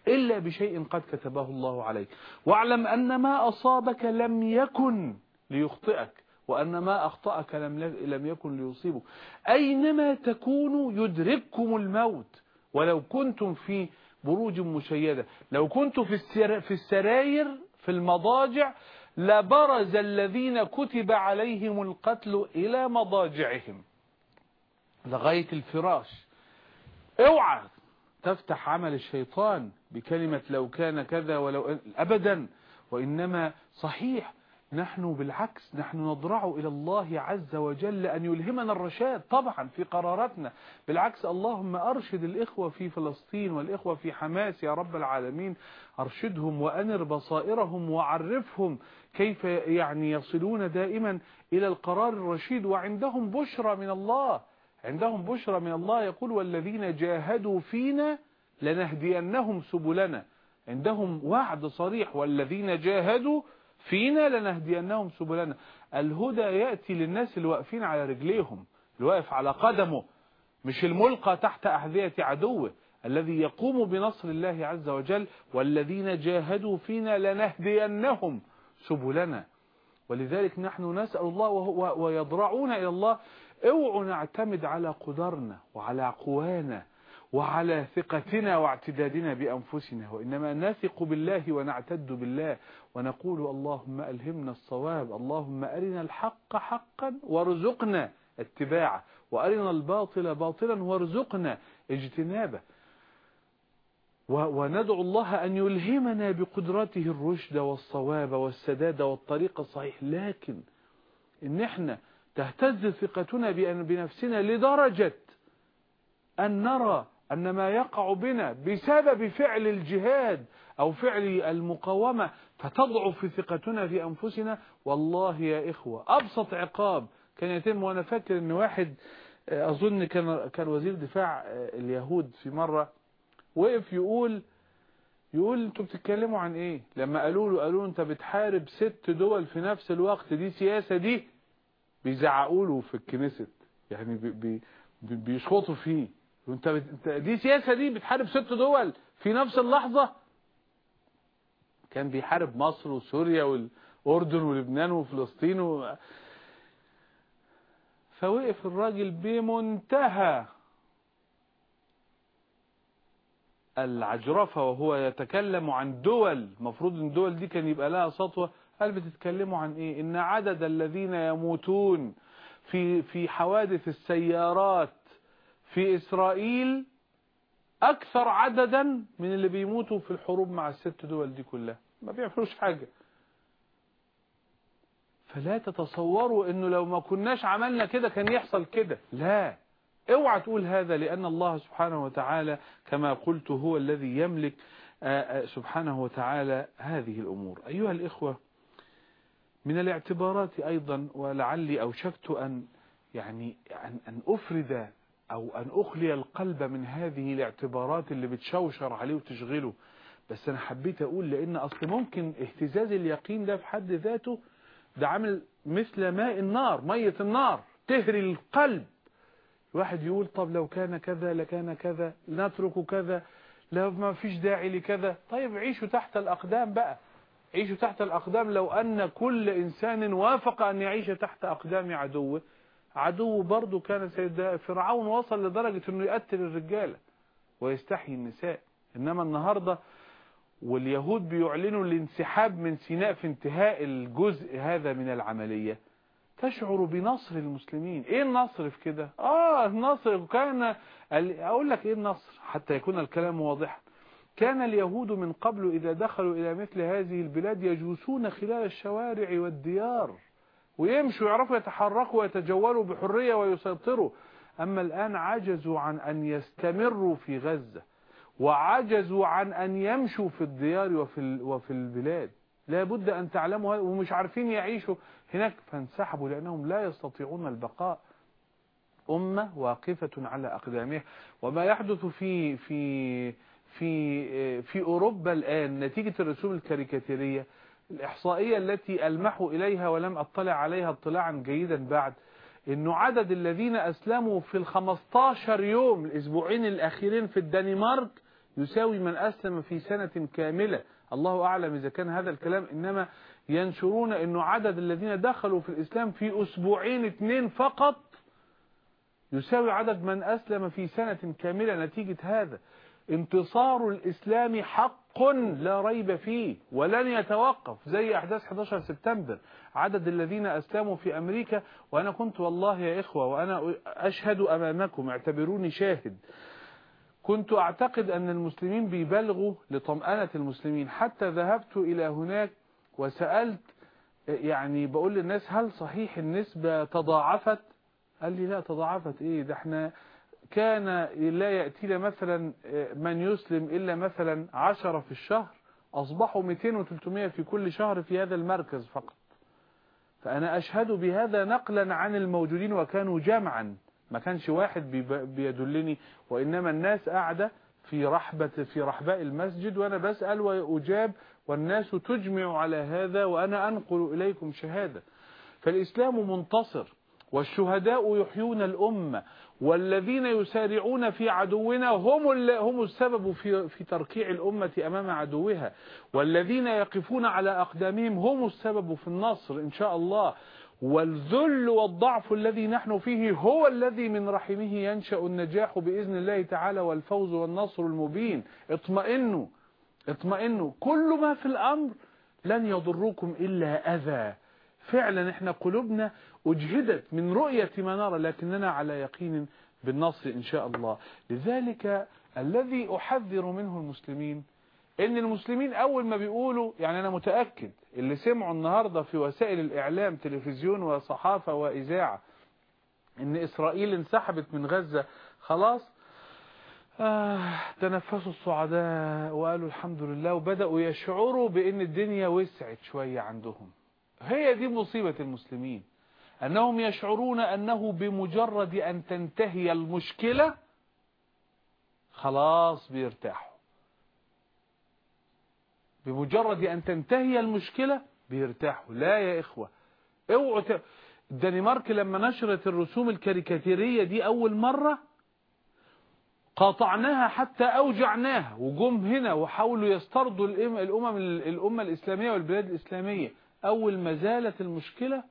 إلا بشيء قد كتبه الله عليك. واعلم أن ما أصابك لم يكن ليخطئك وأن ما أخطأك لم, لم يكن ليصيبك. أينما تكونوا يدرككم الموت ولو كنتم في بروج مشيدة. لو كنت في, في السراير في المضاجع لبرز الذين كتب عليهم القتل إلى مضاجعهم. لغاية الفراش. اوعى تفتح عمل الشيطان بكلمة لو كان كذا ولو أبدا. وإنما صحيح نحن بالعكس نحن نضرع إلى الله عز وجل أن يلهمنا الرشاد طبعا في قراراتنا. بالعكس اللهم أرشد الإخوة في فلسطين والإخوة في حماس يا رب العالمين. أرشدهم وأنر بصائرهم وعرفهم كيف يعني يصلون دائما إلى القرار الرشيد. وعندهم بشرى من الله عندهم بشرى من الله يقول والذين جاهدوا فينا لنهدينهم سبلنا عندهم وعد صريح والذين جاهدوا فينا لنهدينهم سبلنا. الهدى يأتي للناس اللي واقفين على رجليهم الواقف على قدمه مش الملقى تحت أحذية عدوه. الذي يقوم بنصر الله عز وجل والذين جاهدوا فينا لنهدينهم سبلنا. ولذلك نحن نسأل الله ويضرعون إلى الله اوعوا نعتمد على قدرنا وعلى قوانا. وعلى ثقتنا واعتدادنا بأنفسنا وإنما نثق بالله ونعتد بالله ونقول اللهم ألهمنا الصواب اللهم أرنا الحق حقا وارزقنا اتباعه وأرنا الباطل باطلا وارزقنا اجتنابه. وندعو الله أن يلهمنا بقدرته الرشد والصواب والسداد والطريق الصحيح. لكن إن إحنا تهتز ثقتنا بنفسنا لدرجة أن نرى أن ما يقع بنا بسبب فعل الجهاد أو فعل المقاومة فتضعف ثقتنا في أنفسنا والله يا إخوة أبسط عقاب. كان يتم وأنا فاكر أن واحد أظن كان كان وزير دفاع اليهود في مرة وقف يقول يقول أنتوا بتتكلموا عن إيه؟ لما قالوا له قالوا أنت بتحارب ست دول في نفس الوقت دي سياسة دي بيزعقوا له في الكنيست يعني بي بي بيشخطوا فيه. وانت بت... دي سياسة دي بتحارب ست دول في نفس اللحظة. كان بيحارب مصر وسوريا والأردن ولبنان وفلسطين و... فوقف الراجل بمنتهى العجرفة وهو يتكلم عن دول. مفروض إن الدول دي كان يبقى لها سطوة. قال بتتكلموا عن إيه؟ إن عدد الذين يموتون في في حوادث السيارات في إسرائيل أكثر عددا من اللي بيموتوا في الحروب مع الست دول دي كلها. ما بيعملوش حاجة. فلا تتصوروا إنه لو ما كناش عملنا كده كان يحصل كده. لا. اوعى تقول هذا لأن الله سبحانه وتعالى كما قلت هو الذي يملك سبحانه وتعالى هذه الأمور. أيها الإخوة من الاعتبارات أيضا ولعلي أوشكت أن يعني أن, أن أفرد أو أن أخلي القلب من هذه الاعتبارات اللي بتشوشر عليه وتشغله. بس أنا حبيت أقول لأن أصل ممكن اهتزاز اليقين ده في حد ذاته ده عامل مثل ماء النار مية النار تهري القلب. واحد يقول طب لو كان كذا لكان كذا نترك كذا لو ما فيش داعي لكذا. طيب عيشوا تحت الأقدام بقى. عيشوا تحت الأقدام لو أن كل إنسان وافق أن يعيش تحت أقدام عدوه. عدو برضه كان سيد فرعون وصل لدرجة أنه يقتل الرجالة ويستحيي النساء. إنما النهاردة واليهود بيعلنوا الانسحاب من سيناء في انتهاء الجزء هذا من العملية. تشعر بنصر المسلمين. إيه النصر في كده؟ آه النصر. كان أقول لك إيه النصر حتى يكون الكلام واضحا. كان اليهود من قبل إذا دخلوا إلى مثل هذه البلاد يجوسون خلال الشوارع والديار. ويمشوا يعرفوا يتحركوا ويتجولوا بحرية ويسيطروا. أما الآن عجزوا عن أن يستمروا في غزة وعجزوا عن أن يمشوا في الديار وفي وفي البلاد. لابد أن تعلموا ومش عارفين يعيشوا هناك. فانسحبوا لأنهم لا يستطيعون البقاء. أمة واقفة على أقدامها. وما يحدث في في في في أوروبا الآن نتيجة الرسوم الكاريكاتيرية الإحصائية التي ألمح إليها ولم أطلع عليها اطلاعا جيدا بعد إنه عدد الذين أسلموا في الخمستاشر يوم الأسبوعين الأخيرين في الدنمارك يساوي من أسلم في سنة كاملة. الله أعلم إذا كان هذا الكلام إنما ينشرون أنه عدد الذين دخلوا في الإسلام في أسبوعين اثنين فقط يساوي عدد من أسلم في سنة كاملة. نتيجة هذا انتصار الإسلام حق لا ريب فيه ولن يتوقف زي أحداث 11 سبتمبر. عدد الذين أسلموا في أمريكا وأنا كنت والله يا إخوة وأنا أشهد أمامكم اعتبروني شاهد. كنت أعتقد أن المسلمين بيبلغوا لطمأنة المسلمين. حتى ذهبت إلى هناك وسألت يعني بقول للناس هل صحيح النسبة تضاعفت؟ قال لي لا تضاعفت. إيه ده إحنا كان لا يأتينا مثلا من يسلم إلا مثلا عشرة في الشهر أصبحوا 200 و 300 في كل شهر في هذا المركز فقط. فأنا أشهد بهذا نقلا عن الموجودين وكانوا جمعا. ما كانش واحد بيدلني وإنما الناس قاعدة في رحبة في رحباء المسجد وأنا بسأل وأجاب والناس تجمع على هذا وأنا أنقل إليكم شهادة. فالإسلام منتصر. والشهداء يحيون الأمة والذين يسارعون في عدونا هم هم السبب في في تركيع الأمة أمام عدوها. والذين يقفون على أقدامهم هم السبب في النصر إن شاء الله. والذل والضعف الذي نحن فيه هو الذي من رحمه ينشأ النجاح بإذن الله تعالى والفوز والنصر المبين. اطمئنوا اطمئنوا. كل ما في الأمر لن يضركم إلا أذى. فعلا إحنا قلوبنا أجهدت من رؤية ما نرى لكننا على يقين بالنصر إن شاء الله. لذلك الذي أحذر منه المسلمين إن المسلمين أول ما بيقولوا يعني أنا متأكد اللي سمعوا النهاردة في وسائل الإعلام تلفزيون وصحافة وإذاعة إن إسرائيل انسحبت من غزة خلاص آه تنفسوا الصعداء وقالوا الحمد لله وبدأوا يشعروا بإن الدنيا وسعت شوية عندهم. هي دي مصيبة المسلمين. أنهم يشعرون أنه بمجرد أن تنتهي المشكلة خلاص بيرتاحوا. بمجرد أن تنتهي المشكلة بيرتاحوا. لا يا إخوة اوعوا ت... الدنمارك لما نشرت الرسوم الكاريكاتيرية دي أول مرة قاطعناها حتى أوجعناها وجم هنا وحاولوا يسترضوا الأمم الأمة الإسلامية والبلاد الإسلامية. أول ما زالت المشكلة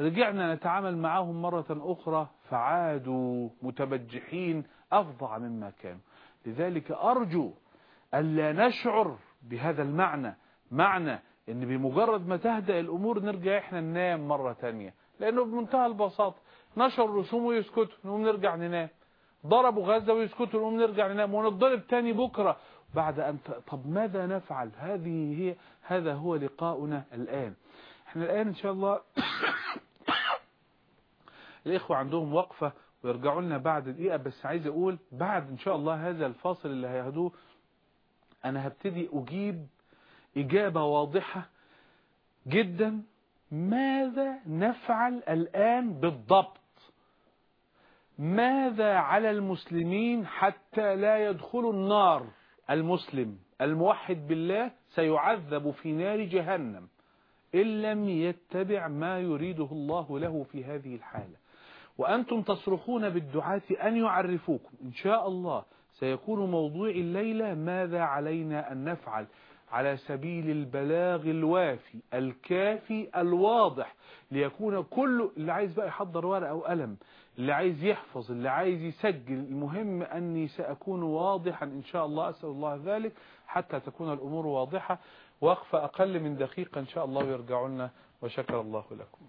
رجعنا نتعامل معهم مرة أخرى فعادوا متبجحين أفظع مما كانوا. لذلك أرجو ألا نشعر بهذا المعنى معنى إن بمجرد ما تهدأ الأمور نرجع إحنا ننام مرة تانية. لأنه بمنتهى البساطة نشر رسوم ويسكتوا نقوم نرجع ننام. ضربوا غزة ويسكتوا نقوم نرجع ننام. ونضرب تاني بكرة. بعد أن طب ماذا نفعل؟ هذه هي هذا هو لقاؤنا الآن. إحنا الآن إن شاء الله الإخوة عندهم وقفة ويرجعوا لنا بعد دقيقة بس عايز أقول بعد إن شاء الله هذا الفاصل اللي هيهدوه أنا هبتدي أجيب إجابة واضحة جدا. ماذا نفعل الآن بالضبط؟ ماذا على المسلمين حتى لا يدخلوا النار؟ المسلم الموحد بالله سيعذب في نار جهنم إن لم يتبع ما يريده الله له في هذه الحالة. وأنتم تصرخون بالدعاة أن يعرفوكم. إن شاء الله سيكون موضوع الليلة ماذا علينا أن نفعل. على سبيل البلاغ الوافي الكافي الواضح ليكون كل اللي عايز بقى يحضر ورقة أو قلم اللي عايز يحفظ اللي عايز يسجل المهم أني سأكون واضحا إن شاء الله أسأل الله ذلك حتى تكون الأمور واضحة. وقفة أقل من دقيقة إن شاء الله ويرجعوا لنا. وشكر الله لكم.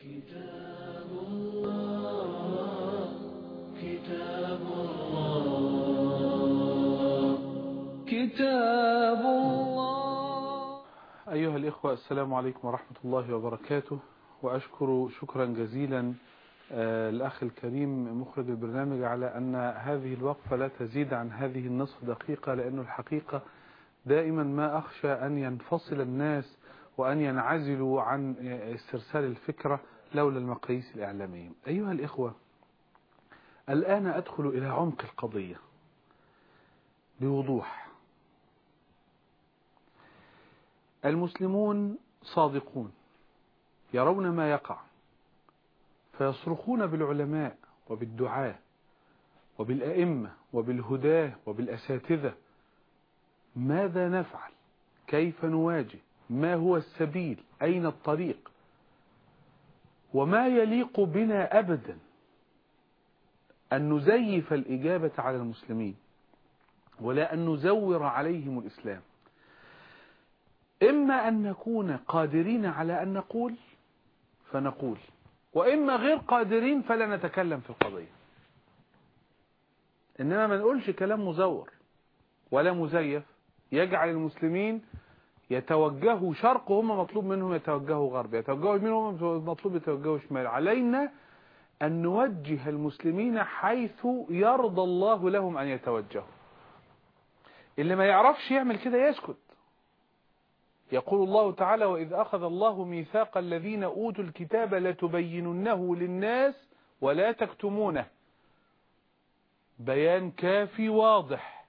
كتاب الله كتاب الله كتاب الله. أيها الإخوة السلام عليكم ورحمة الله وبركاته. وأشكر شكرا جزيلا الأخ الكريم مخرج البرنامج على أن هذه الوقفة لا تزيد عن هذه النصف دقيقة لأن الحقيقة دائما ما أخشى أن ينفصل الناس وأن ينعزلوا عن استرسال الفكرة لولا المقاييس الإعلامية. أيها الإخوة الآن أدخل إلى عمق القضية بوضوح. المسلمون صادقون يرون ما يقع. فيصرخون بالعلماء وبالدعاء وبالأئمة وبالهداة وبالأساتذة. ماذا نفعل؟ كيف نواجه؟ ما هو السبيل؟ أين الطريق؟ وما يليق بنا أبدا أن نزيف الإجابة على المسلمين ولا أن نزور عليهم الإسلام. إما أن نكون قادرين على أن نقول فنقول. وإما غير قادرين فلا نتكلم في القضية. إنما ما نقولش كلام مزور ولا مزيف يجعل المسلمين يتوجهوا شرق وهم مطلوب منهم يتوجهوا غرب. يتوجهوا يمين وهم مطلوب يتوجهوا شمال. علينا أن نوجه المسلمين حيث يرضى الله لهم أن يتوجهوا. اللي ما يعرفش يعمل كده يسكت. يقول الله تعالى وإذ أخذ الله ميثاق الذين أوتوا الكتاب لتبيننه للناس ولا تكتمونه. بيان كافي واضح.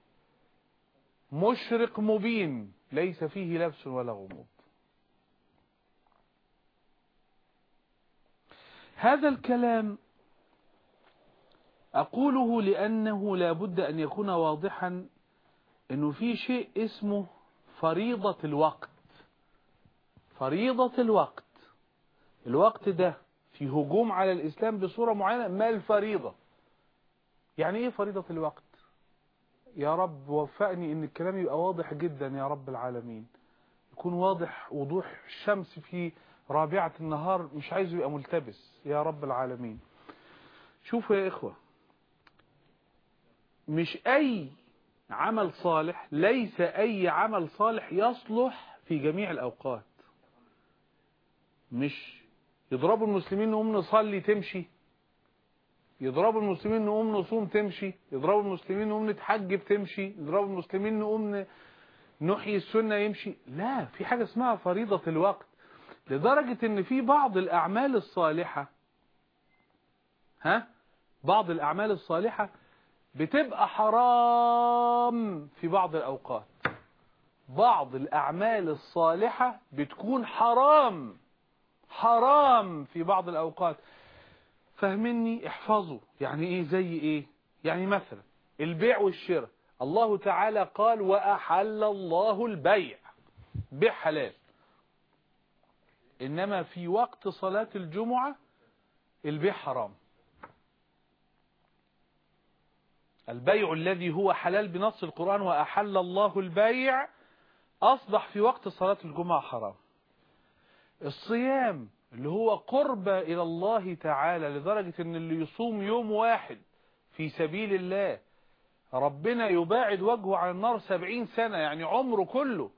مشرق مبين. ليس فيه لبس ولا غموض. هذا الكلام أقوله لأنه لا بد أن يكون واضحا أنه في شيء اسمه فريضة الوقت. فريضة الوقت. الوقت ده في هجوم على الإسلام بصورة معينة ما الفريضة؟ يعني إيه فريضة الوقت؟ يا رب وفقني إن الكلام يبقى واضح جدا يا رب العالمين. يكون واضح وضوح الشمس في رابعة النهار مش عايزه يبقى ملتبس يا رب العالمين. شوفوا يا إخوة مش أي عمل صالح ليس أي عمل صالح يصلح في جميع الأوقات. مش يضربوا المسلمين نقوم نصلي تمشي. يضربوا المسلمين نقوم نصوم تمشي. يضربوا المسلمين نقوم نتحجب تمشي. يضربوا المسلمين نقوم نحيي السنة يمشي. لا في حاجة اسمها فريضة الوقت. لدرجة إن في بعض الأعمال الصالحة ها؟ بعض الأعمال الصالحة بتبقى حرام في بعض الأوقات. بعض الأعمال الصالحة بتكون حرام. حرام في بعض الأوقات. فهمني احفظوا. يعني إيه؟ زي إيه؟ يعني مثلا البيع والشراء. الله تعالى قال وأحل الله البيع. بيع حلال. إنما في وقت صلاة الجمعة البيع حرام. البيع الذي هو حلال بنص القرآن وأحل الله البيع أصبح في وقت صلاة الجمعة حرام. الصيام اللي هو قربة إلى الله تعالى لدرجة إن اللي يصوم يوم واحد في سبيل الله ربنا يباعد وجهه عن النار سبعين سنة يعني عمره كله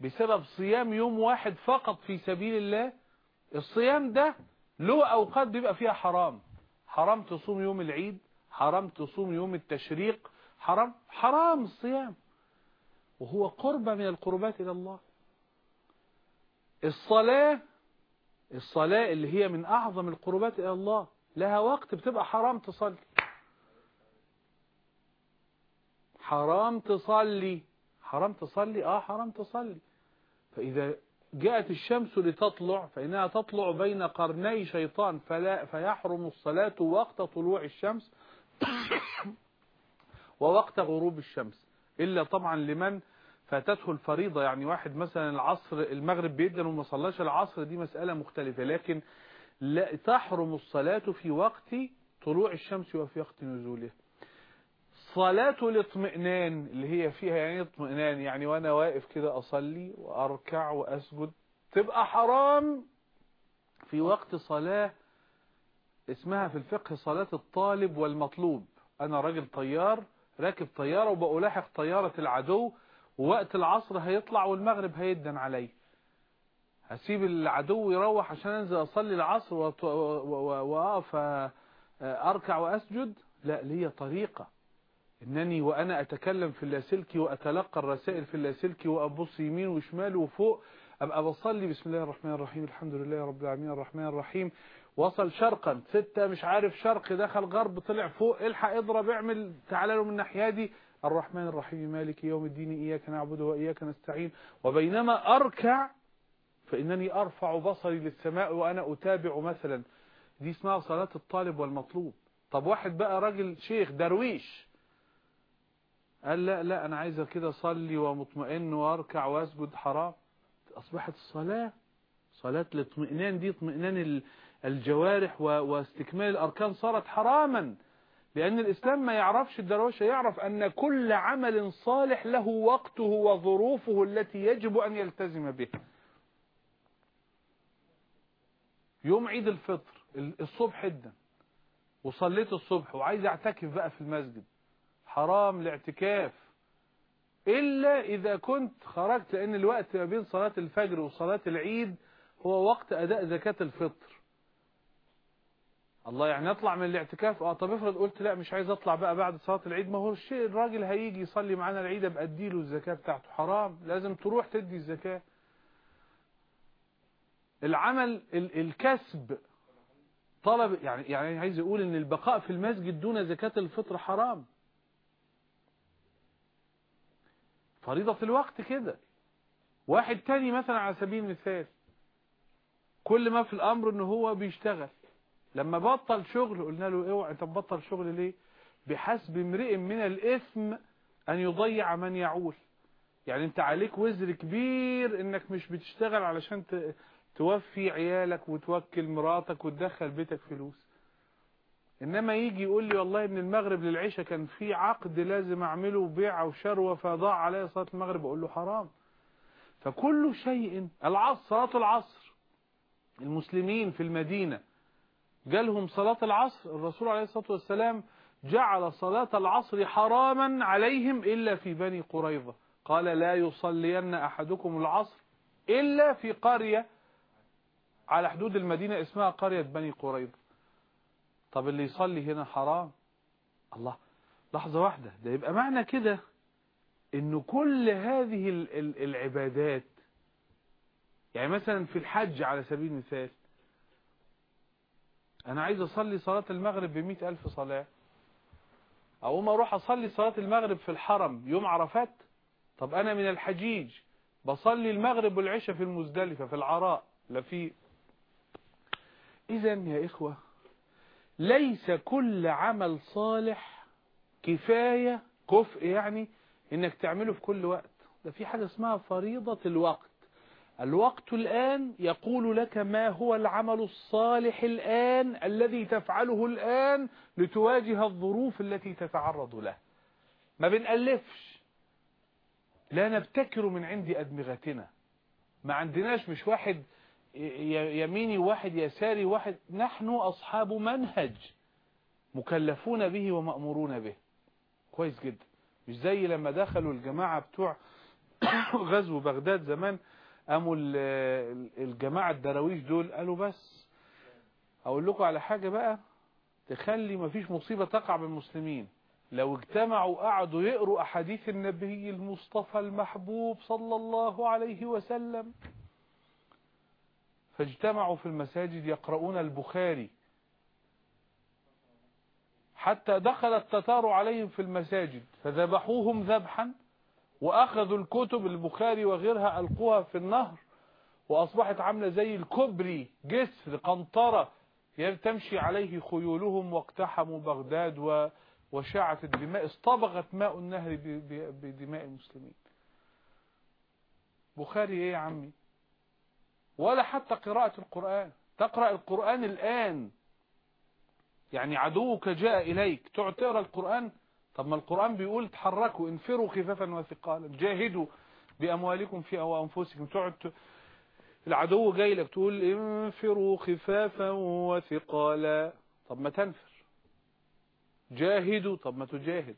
بسبب صيام يوم واحد فقط في سبيل الله الصيام ده له أوقات بيبقى فيها حرام. حرام تصوم يوم العيد حرام تصوم يوم التشريق حرام حرام الصيام. وهو قربة من القربات إلى الله. الصلاة الصلاة اللي هي من أعظم القربات إلى الله لها وقت بتبقى حرام تصلي. حرام تصلي. حرام تصلي؟ آه حرام تصلي. فإذا جاءت الشمس لتطلع فإنها تطلع بين قرني شيطان فلا فيحرم الصلاة وقت طلوع الشمس ووقت غروب الشمس. إلا طبعا لمن فاتته الفريضة يعني واحد مثلا العصر المغرب بيدن وما صلاش العصر دي مسألة مختلفة. لكن لا تحرم الصلاة في وقت طلوع الشمس وفي وقت نزولها. صلاة الاطمئنان اللي هي فيها يعني اطمئنان؟ يعني وأنا واقف كده أصلي وأركع وأسجد تبقى حرام في وقت صلاة اسمها في الفقه صلاة الطالب والمطلوب. أنا راجل طيار راكب طيارة وبألاحق طيارة العدو ووقت العصر هيطلع والمغرب هيدن علي. هسيب العدو يروح عشان أنزل أصلي العصر وأقف أركع وأسجد؟ لا لي طريقة. إنني وأنا أتكلم في اللاسلكي وأتلقى الرسائل في اللاسلكي وأبص يمين وشمال وفوق أبقى بصلي. بسم الله الرحمن الرحيم. الحمد لله رب العالمين. الرحمن الرحيم. وصل شرقا. ستة مش عارف شرق. دخل غرب طلع فوق. الحق اضرب اعمل تعالى له من الناحية دي. الرحمن الرحيم مالك يوم الدين إياك نعبد وإياك نستعين. وبينما أركع فإنني أرفع بصري للسماء وأنا أتابع مثلا. دي اسمها صلاة الطالب والمطلوب. طب واحد بقى راجل شيخ درويش قال لا لا أنا عايز كده أصلي ومطمئن وأركع وأسجد حرام. أصبحت الصلاة صلاة الاطمئنان دي اطمئنان الجوارح واستكمال الأركان صارت حراما. لأن الإسلام ما يعرفش الدروشة يعرف أن كل عمل صالح له وقته وظروفه التي يجب أن يلتزم بها يوم عيد الفطر الصبح جدا وصليت الصبح وعايز أعتكف بقى في المسجد. حرام الاعتكاف. إلا إذا كنت خرجت لأن الوقت ما بين صلاة الفجر وصلاة العيد هو وقت أداء زكاة الفطر. الله يعني اطلع من الاعتكاف. آه طب افرض قلت لا مش عايز أطلع بقى بعد صلاة العيد. ما هو الشيء الراجل هيجي يصلي معانا العيد أبقى أديله الزكاة بتاعته. حرام. لازم تروح تدي الزكاة. العمل الكسب. طلب يعني يعني عايز يقول إن البقاء في المسجد دون زكاة الفطر حرام. فريضة الوقت كده. واحد تاني مثلا على سبيل المثال كل ما في الأمر ان هو بيشتغل. لما بطل شغل قلنا له اوعى انت بطل شغل ليه؟ بحسب امرئ من الإثم أن يضيع من يعول. يعني انت عليك وزر كبير إنك مش بتشتغل علشان توفي عيالك وتوكل مراتك وتدخل بيتك فلوس. إنما يجي يقول لي والله من المغرب للعشاء كان في عقد لازم أعمله بيع أو شروه فضاع عليا صلاة المغرب أقول له حرام. فكل شيء العصر صلاة العصر المسلمين في المدينة جالهم صلاة العصر الرسول عليه الصلاة والسلام جعل صلاة العصر حراما عليهم إلا في بني قريظة. قال لا يصلين أحدكم العصر إلا في قرية على حدود المدينة اسمها قرية بني قريظة. طب اللي يصلي هنا حرام؟ الله. لحظة واحدة ده يبقى معنى كده انه كل هذه العبادات يعني مثلا في الحج على سبيل المثال أنا عايز أصلي صلاة المغرب بمئة ألف صلاة. أقوم أروح أصلي صلاة المغرب في الحرم يوم عرفات؟ طب أنا من الحجيج. بصلي المغرب والعشاء في المزدلفة في العراء. لا في. اذا يا إخوة ليس كل عمل صالح كفاية كفء يعني إنك تعمله في كل وقت. ده في حاجة اسمها فريضة الوقت. الوقت الآن يقول لك ما هو العمل الصالح الآن الذي تفعله الآن لتواجه الظروف التي تتعرض له. ما بنألفش. لا نبتكر من عند أدمغتنا. ما عندناش مش واحد يميني واحد يساري واحد. نحن أصحاب منهج مكلفون به ومأمورون به. كويس جدا. مش زي لما دخلوا الجماعة بتوع غزو بغداد زمان قاموا الجماعة الدراويش دول قالوا بس أقول لكم على حاجة بقى تخلي مفيش مصيبة تقع بالمسلمين لو اجتمعوا قعدوا يقروا أحاديث النبي المصطفى المحبوب صلى الله عليه وسلم. فاجتمعوا في المساجد يقرؤون البخاري. حتى دخل التتار عليهم في المساجد فذبحوهم ذبحا. وأخذوا الكتب البخاري وغيرها ألقوها في النهر وأصبحت عاملة زي الكبري جسر قنطرة تمشي عليه خيولهم واقتحموا بغداد وشاعت الدماء اصطبغت ماء النهر بدماء المسلمين. بخاري إيه يا عمي؟ ولا حتى قراءة القرآن. تقرأ القرآن الآن. يعني عدوك جاء إليك. تقعد تقرأ القرآن طب ما القرآن بيقول تحركوا انفروا خفافا وثقالا. جاهدوا بأموالكم في أو أنفسكم. تقعد العدو جاي لك تقول انفروا خفافا وثقالا. طب ما تنفر. جاهدوا طب ما تجاهد.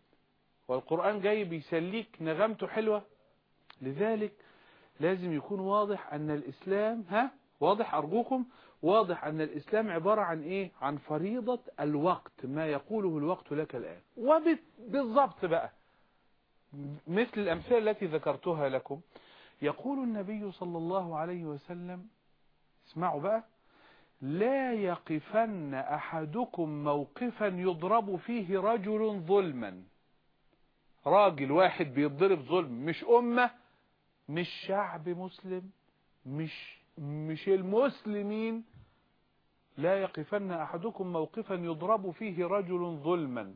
والقرآن جاي بيسليك نغمته حلوة. لذلك لازم يكون واضح أن الإسلام ها؟ واضح أرجوكم واضح أن الإسلام عبارة عن إيه؟ عن فريضة الوقت ما يقوله الوقت لك الآن. وبالضبط بقى. مثل الأمثلة التي ذكرتها لكم يقول النبي صلى الله عليه وسلم اسمعوا بقى لا يقفن أحدكم موقفا يضرب فيه رجل ظلما. راجل واحد بيضرب ظلم مش أمة مش شعب مسلم مش مش المسلمين لا يقفن أحدكم موقفا يضرب فيه رجل ظلما.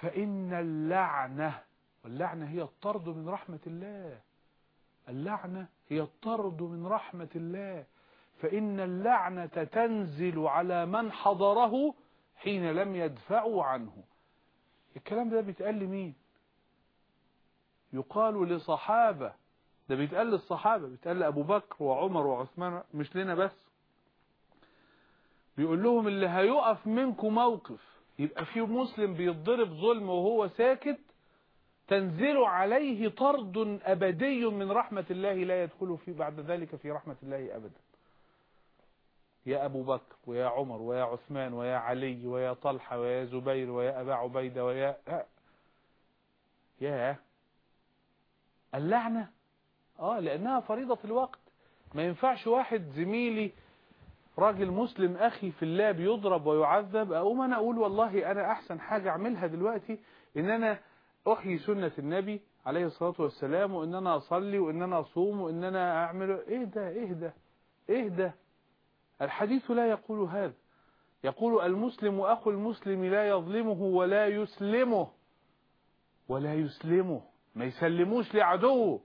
فإن اللعنة واللعنة هي الطرد من رحمة الله. اللعنة هي الطرد من رحمة الله. فإن اللعنة تنزل على من حضره حين لم يدفعوا عنه. الكلام ده بيتقال لمين؟ يقال لصحابة. ده بيتقال للصحابة بيتقال لأبو بكر وعمر وعثمان مش لنا بس. بيقول لهم اللي هيقف منكم موقف يبقى في مسلم بيتضرب ظلم وهو ساكت تنزل عليه طرد أبدي من رحمة الله لا يدخل في بعد ذلك في رحمة الله أبدا. يا أبو بكر ويا عمر ويا عثمان ويا علي ويا طلحة ويا زبير ويا أبا عبيدة ويا يا اللعنة. آه لأنها فريضة الوقت. ما ينفعش واحد زميلي راجل مسلم أخي في الله بيضرب ويعذب. أقوم أنا أقول والله أنا أحسن حاجة أعملها دلوقتي إن أنا أحيي سنة النبي عليه الصلاة والسلام وإن أنا أصلي وإن أنا أصوم وإن أنا أعمل. إيه ده؟ إيه ده؟ إيه ده؟ الحديث لا يقول هذا. يقول المسلم أخو المسلم لا يظلمه ولا يسلمه. ولا يسلمه. ما يسلموش لعدوه.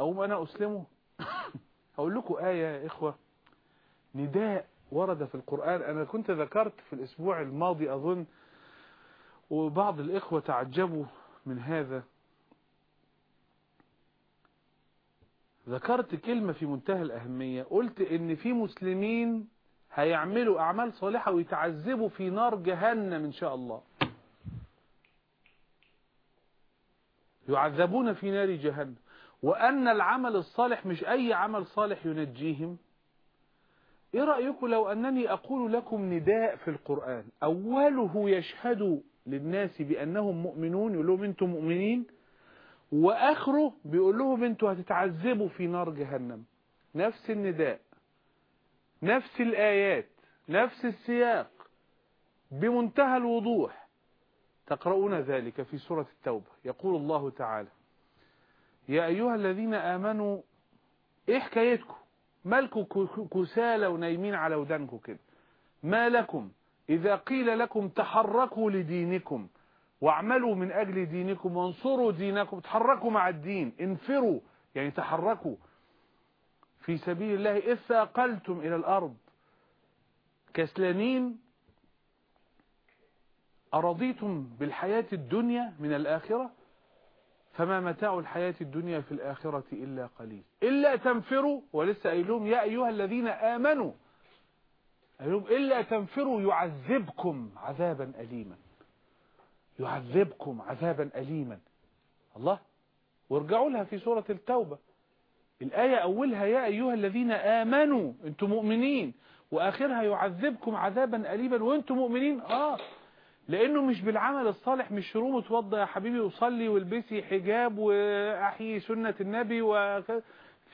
أو أنا أسلمه. أقول لكم آية يا إخوة. نداء ورد في القرآن. أنا كنت ذكرت في الأسبوع الماضي أظن وبعض الإخوة تعجبوا من هذا. ذكرت كلمة في منتهى الأهمية. قلت إن في مسلمين هيعملوا أعمال صالحة ويتعذبوا في نار جهنم إن شاء الله. يعذبون في نار جهنم. وأن العمل الصالح مش أي عمل صالح ينجيهم. إيه رأيكم لو أنني أقول لكم نداء في القرآن؟ أوله يشهد للناس بأنهم مؤمنون يقول لهم أنتم مؤمنين. وآخره بيقول لهم أنتم هتتعذبوا في نار جهنم. نفس النداء نفس الآيات نفس السياق بمنتهى الوضوح. تقرؤون ذلك في سورة التوبة. يقول الله تعالى يا أيها الذين آمنوا إيه حكايتكم؟ مالكم كسالى ونايمين على ودانكم كده. ما لكم؟ إذا قيل لكم تحركوا لدينكم واعملوا من أجل دينكم وانصروا دينكم تحركوا مع الدين انفروا يعني تحركوا. في سبيل الله إذ ثاقلتم إلى الأرض كسلانين أرضيتم بالحياة الدنيا من الآخرة؟ فما متاع الحياة الدنيا في الآخرة إلا قليل. إلا تنفروا ولسه قايلهم يا أيها الذين آمنوا. قايلهم إلا تنفروا يعذبكم عذابا أليما. يعذبكم عذابا أليما. الله وارجعوا لها في سورة التوبة. الآية أولها يا أيها الذين آمنوا أنتم مؤمنين. وآخرها يعذبكم عذابا أليما. وأنتم مؤمنين؟ آه. لأنه مش بالعمل الصالح مش شروم اتوضى يا حبيبي وصلي والبسي حجاب واحيي سنة النبي وكذا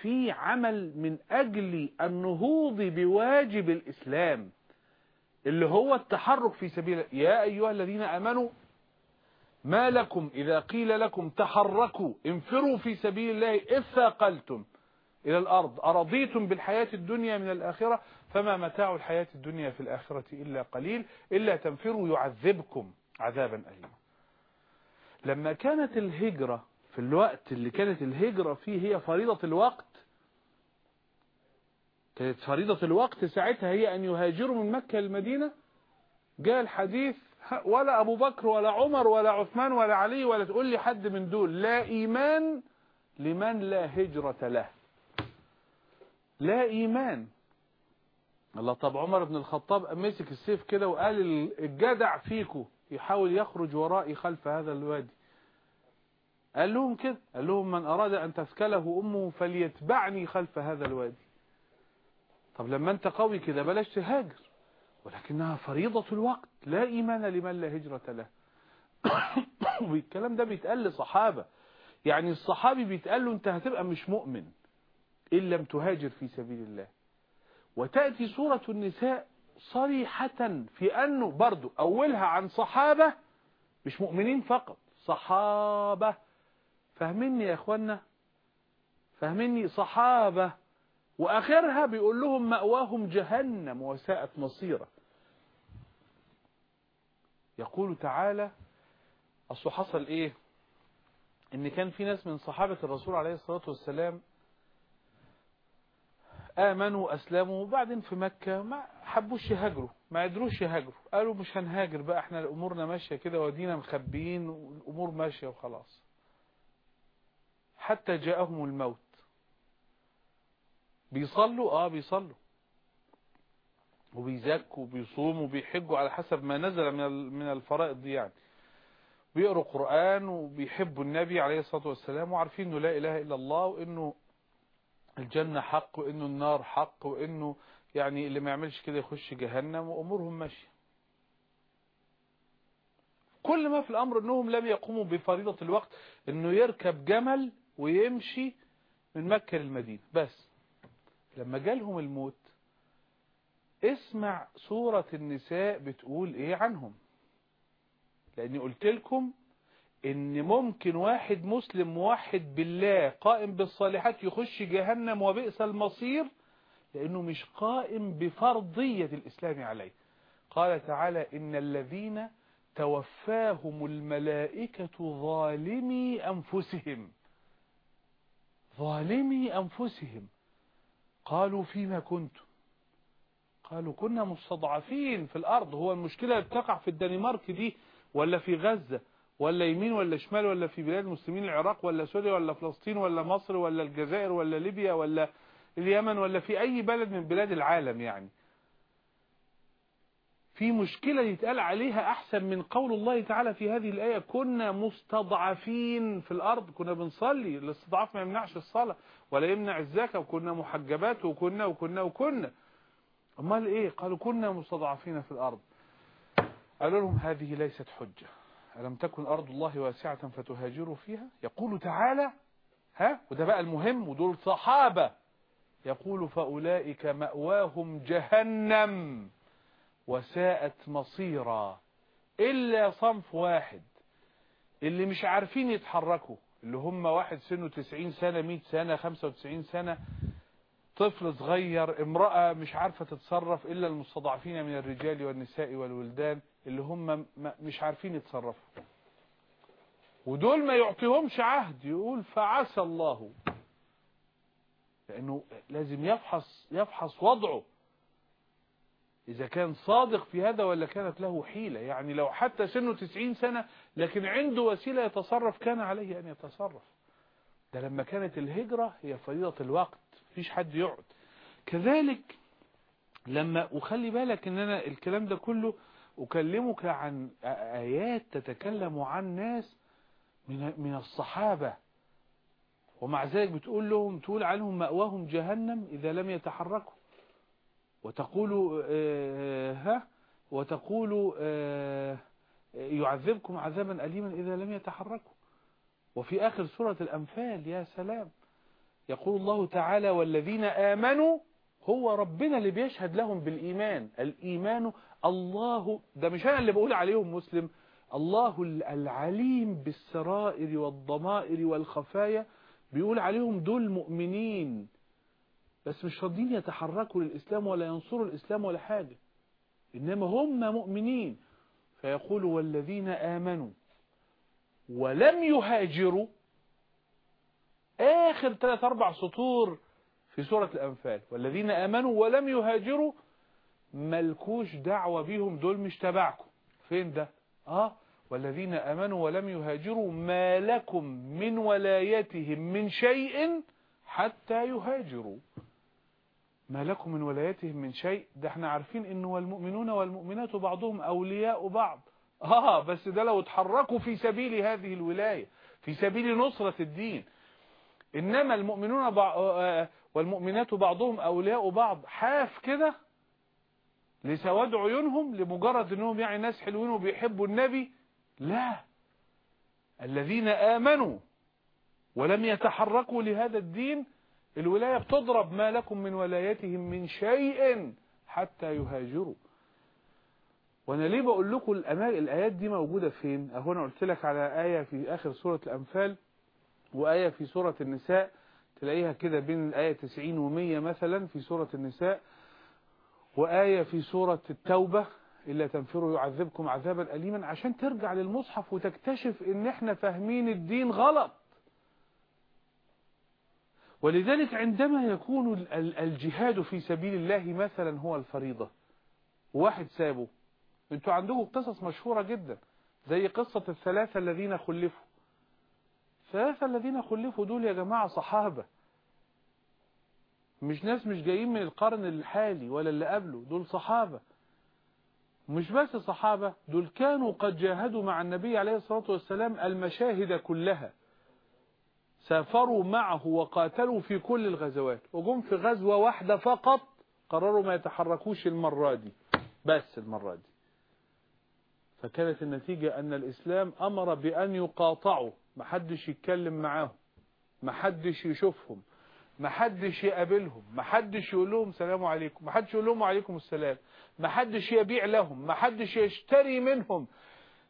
في عمل من أجل النهوض بواجب الإسلام اللي هو التحرك في سبيل يا أيها الذين أمنوا ما لكم إذا قيل لكم تحركوا انفروا في سبيل الله اثاقلتم إلى الأرض. أرضيتم بالحياة الدنيا من الآخرة؟ فما متاع الحياة الدنيا في الآخرة إلا قليل إلا تنفروا يعذبكم عذابا أليما. لما كانت الهجرة في الوقت اللي كانت الهجرة فيه هي فريضة الوقت كانت فريضة الوقت ساعتها هي أن يهاجروا من مكة للمدينة جاء الحديث ولا أبو بكر ولا عمر ولا عثمان ولا علي ولا تقول لي حد من دول لا إيمان لمن لا هجرة له. لا إيمان. الله طب عمر بن الخطاب مسك السيف كده وقال الجدع فيكو يحاول يخرج ورائي خلف هذا الوادي. قال لهم كده قال لهم من أراد أن تثكله أمه فليتبعني خلف هذا الوادي. طب لما أنت قوي كده بلاش تهاجر ولكنها فريضة الوقت لا إيمان لمن لا هجرة له. والكلام ده بيتقال لصحابة. يعني الصحابي بيتقال له أنت هتبقى مش مؤمن إن لم تهاجر في سبيل الله. وتأتي سورة النساء صريحة في أنه برضو أولها عن صحابة مش مؤمنين فقط صحابة. فاهميني يا أخوانا فاهميني صحابة. وآخرها بيقول لهم مأواهم جهنم وساءت مصيرا يقول تعالى أصل حصل إيه؟ إن كان في ناس من صحابة الرسول عليه الصلاة والسلام آمنوا أسلموا وبعدين في مكة ما حبوش يهاجروا ما قدروش يهاجروا. قالوا مش هنهاجر بقى إحنا أمورنا ماشية كده ودينا مخبيين والأمور ماشية وخلاص. حتى جاءهم الموت. بيصلوا؟ آه بيصلوا. وبيزكوا وبيصوموا وبيحجوا على حسب ما نزل من من الفرائض دي يعني. بيقروا قرآن وبيحبوا النبي عليه الصلاة والسلام وعارفين إنه لا إله إلا الله وإنه الجنة حق وإنه النار حق وإنه يعني اللي ما يعملش كده يخش جهنم وأمورهم ماشية. كل ما في الأمر إنهم لم يقوموا بفريضة الوقت إنه يركب جمل ويمشي من مكة للمدينة. بس لما جالهم الموت اسمع سورة النساء بتقول إيه عنهم. لأني قلت لكم إن ممكن واحد مسلم موحد بالله قائم بالصالحات يخش جهنم وبئس المصير لأنه مش قائم بفرضية الإسلام عليه. قال تعالى إن الذين توفاهم الملائكة ظالمي أنفسهم. ظالمي أنفسهم. قالوا فيما كنتم؟ قالوا كنا مستضعفين في الأرض. هو المشكلة بتقع في الدنمارك دي ولا في غزة؟ ولا يمين ولا شمال ولا في بلاد المسلمين العراق ولا سوريا ولا فلسطين ولا مصر ولا الجزائر ولا ليبيا ولا اليمن ولا في أي بلد من بلاد العالم يعني. في مشكلة يتقال عليها أحسن من قول الله تعالى في هذه الآية كنا مستضعفين في الأرض كنا بنصلي الاستضعاف ما يمنعش الصلاة ولا يمنع الزكاة وكنا محجبات وكنا وكنا وكنا. أمال إيه؟ قالوا كنا مستضعفين في الأرض. قالوا لهم هذه ليست حجة. ألم تكن أرض الله واسعة فتهاجروا فيها؟ يقول تعالى ها؟ وده بقى المهم ودول صحابة. يقول فأولئك مأواهم جهنم وساءت مصيرا. إلا صنف واحد اللي مش عارفين يتحركوا اللي هم واحد سنه 90 سنة 100 سنة 95 سنة طفل صغير امرأة مش عارفة تتصرف إلا المستضعفين من الرجال والنساء والولدان اللي هم مش عارفين يتصرفوا. ودول ما يعطيهمش عهد يقول فعسى الله. لأنه لازم يفحص يفحص وضعه. إذا كان صادق في هذا ولا كانت له حيلة. يعني لو حتى سنه 90 سنة لكن عنده وسيلة يتصرف كان عليه أن يتصرف. ده لما كانت الهجرة هي فريضة الوقت. مفيش حد يقعد. كذلك لما وخلي بالك إن أنا الكلام ده كله أكلمك عن آيات تتكلم عن ناس من من الصحابة. ومع ذلك بتقول لهم تقول عنهم مأواهم جهنم إذا لم يتحركوا. وتقول آه ها؟ وتقول آه يعذبكم عذابا أليما إذا لم يتحركوا. وفي آخر سورة الأنفال يا سلام. يقول الله تعالى والذين آمنوا هو ربنا اللي بيشهد لهم بالإيمان. الإيمان الله ده مش أنا اللي بقول عليهم مسلم. الله العليم بالسرائر والضمائر والخفايا بيقول عليهم دول مؤمنين. بس مش راضيين يتحركوا للإسلام ولا ينصروا الإسلام ولا حاجة. إنما هم مؤمنين. فيقول والذين آمنوا ولم يهاجروا آخر ثلاث أربع سطور في سورة الأنفال. والذين آمنوا ولم يهاجروا ملكوش دعوة بيهم دول مش تبعكم. فين ده؟ آه. والذين آمنوا ولم يهاجروا ما لكم من ولايتهم من شيء حتى يهاجروا. ما لكم من ولايتهم من شيء؟ ده إحنا عارفين انه والمؤمنون والمؤمنات بعضهم أولياء بعض. آه بس ده لو اتحركوا في سبيل هذه الولاية في سبيل نصرة الدين. إنما المؤمنون بع... والمؤمنات بعضهم أولياء بعض. حاف كده لسواد عيونهم لمجرد إنهم يعني ناس حلوين وبيحبوا النبي. لا. الذين آمنوا ولم يتحركوا لهذا الدين الولاية بتضرب ما لكم من ولايتهم من شيء حتى يهاجروا. وأنا ليه بقول لكم الآيات دي موجودة فين؟ أهو أنا قلت لك على آية في آخر سورة الأنفال. وآية في سورة النساء تلاقيها كده بين الآية 90 و100 مثلا في سورة النساء. وآية في سورة التوبة إلا تنفروا يعذبكم عذابا أليما عشان ترجع للمصحف وتكتشف إن إحنا فاهمين الدين غلط. ولذلك عندما يكون الجهاد في سبيل الله مثلا هو الفريضة واحد سابه أنتوا عندكم قصص مشهورة جدا زي قصة الثلاثة الذين خلفوا. الثلاثة الذين خلفوا دول يا جماعة صحابة. مش ناس مش جايين من القرن الحالي ولا اللي قبله دول صحابة. مش بس صحابة دول كانوا قد جاهدوا مع النبي عليه الصلاة والسلام المشاهد كلها. سافروا معه وقاتلوا في كل الغزوات. وجم في غزوة واحدة فقط قرروا ما يتحركوش المرة دي. بس المرة دي. فكانت النتيجة أن الإسلام أمر بأن يقاطعوا. محدش يتكلم معاهم. محدش يشوفهم. محدش يقابلهم. محدش يقول لهم سلام عليكم. محدش يقول لهم وعليكم السلام. محدش يبيع لهم. محدش يشتري منهم.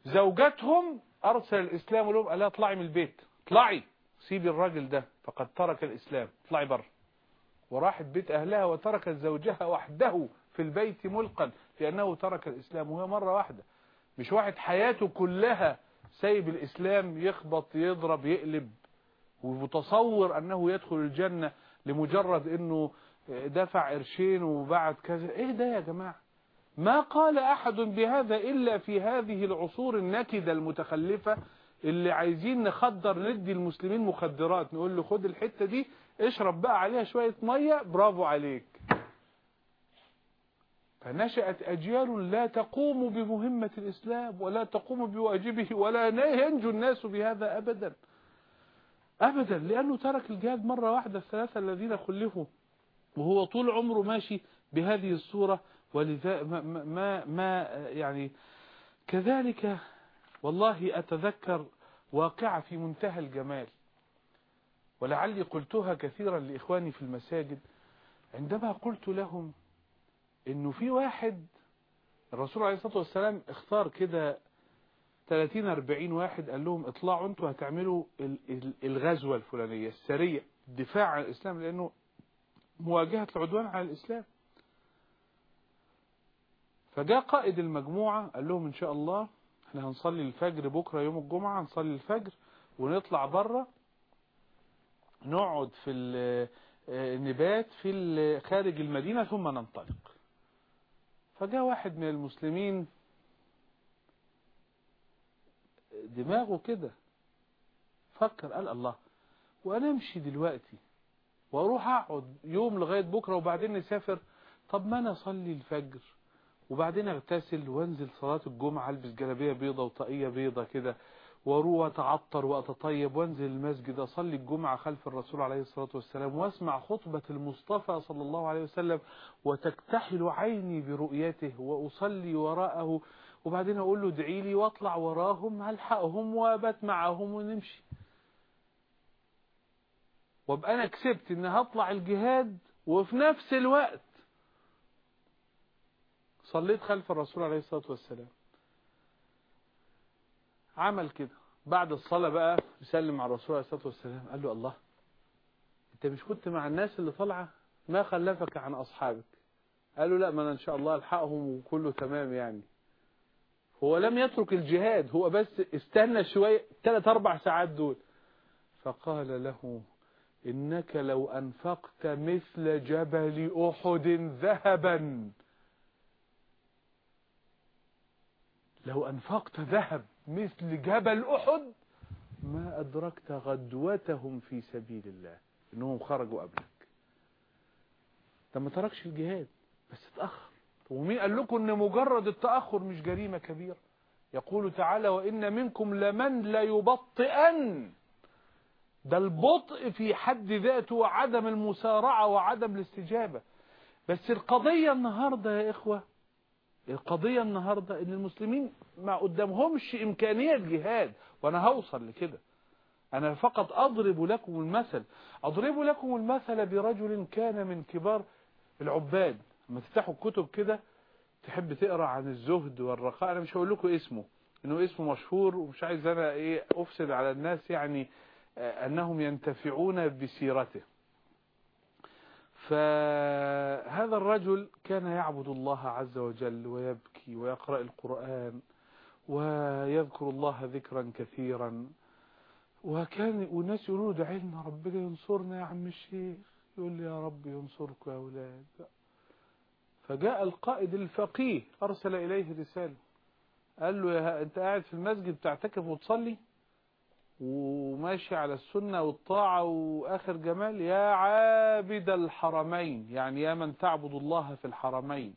زوجاتهم أرسل الإسلام لهم قال لها اطلعي من البيت. اطلعي. سيبي الراجل ده. فقد ترك الإسلام. اطلعي بره. وراحت بيت أهلها وتركت زوجها وحده في البيت ملقا لأنه ترك الإسلام. وهي مرة واحدة. مش واحد حياته كلها سايب الإسلام يخبط يضرب يقلب ومتصور أنه يدخل الجنة لمجرد أنه دفع قرشين وبعد كذا. إيه ده يا جماعة؟ ما قال أحد بهذا إلا في هذه العصور النكدة المتخلفة اللي عايزين نخدر ندي المسلمين مخدرات نقول له خد الحتة دي اشرب بقى عليها شوية مية برافو عليك. فنشأت أجيال لا تقوم بمهمة الإسلام ولا تقوم بواجبه ولا ينجو الناس بهذا أبدا. أبدا لأنه ترك الجهاد مرة واحدة الثلاثة الذين خلفوا وهو طول عمره ماشي بهذه الصورة. ولذا ما, ما, ما يعني كذلك والله أتذكر واقعة في منتهى الجمال. ولعلي قلتها كثيرا لإخواني في المساجد. عندما قلت لهم إنه في واحد الرسول عليه الصلاة والسلام اختار كده 30 40 واحد قال لهم اطلعوا أنتوا هتعملوا الغزوة الفلانية السرية دفاع عن الإسلام لأنه مواجهة العدوان على الإسلام. فجاء قائد المجموعة قال لهم إن شاء الله إحنا هنصلي الفجر بكرة يوم الجمعة هنصلي الفجر ونطلع بره نقعد في النبات في خارج المدينة ثم ننطلق. فجاء واحد من المسلمين دماغه كده فكر قال الله وأنا أمشي دلوقتي وأروح أقعد يوم لغاية بكرة وبعدين نسافر طب ما أنا أصلي الفجر وبعدين أغتسل وأنزل صلاة الجمعة ألبس جلابية بيضة وطاقية بيضة كده. وأروح اتعطر وأتطيب وانزل المسجد اصلي الجمعة خلف الرسول عليه الصلاة والسلام واسمع خطبة المصطفى صلى الله عليه وسلم وتكتحل عيني برؤيته وأصلي وراءه وبعدين أقول له ادعي لي واطلع وراهم هلحقهم وأبات معهم ونمشي. وأبقى أنا كسبت إن هطلع الجهاد وفي نفس الوقت صليت خلف الرسول عليه الصلاة والسلام. عمل كده. بعد الصلاة بقى يسلم على الرسول عليه الصلاة والسلام. قال له الله انت مش كنت مع الناس اللي طالعة؟ ما خلفك عن أصحابك؟ قالوا لا ما أنا إن شاء الله ألحقهم وكله تمام يعني. هو لم يترك الجهاد هو بس استنى شوية ثلاث أربع ساعات دول. فقال له إنك لو أنفقت مثل جبل أحد ذهبا. لو أنفقت ذهب مثل جبل أحد. ما أدركت غدوتهم في سبيل الله إنهم خرجوا قبلك. ده ما تركش الجهاد بس اتأخر ومين قال لكم إن مجرد التأخر مش جريمة كبيرة؟ يقول تعالى وإن منكم لمن لا يبطئن ده البطء في حد ذاته وعدم المسارعة وعدم الاستجابة. بس القضية النهاردة يا إخوة القضية النهاردة إن المسلمين ما قدامهمش إمكانية جهاد وأنا هوصل لكده. أنا فقط أضرب لكم المثل. أضرب لكم المثل برجل كان من كبار العباد. لما تفتحوا الكتب كده تحب تقرأ عن الزهد والرخاء. أنا مش هقول لكم اسمه إنه اسمه مشهور ومش عايز أنا إيه أفسد على الناس يعني أنهم ينتفعون بسيرته. فهذا الرجل كان يعبد الله عز وجل ويبكي ويقرأ القرآن ويذكر الله ذكرا كثيرا. وكان والناس يقولوا دعي لنا ربنا ينصرنا يا عم الشيخ. يقول لي يا رب ينصركم يا أولاد. فجاء القائد الفقيه أرسل إليه رسالة. قال له يا أنت قاعد في المسجد تعتكف وتصلي؟ وماشي على السنة والطاعة وآخر جمال يا عابد الحرمين يعني يا من تعبد الله في الحرمين.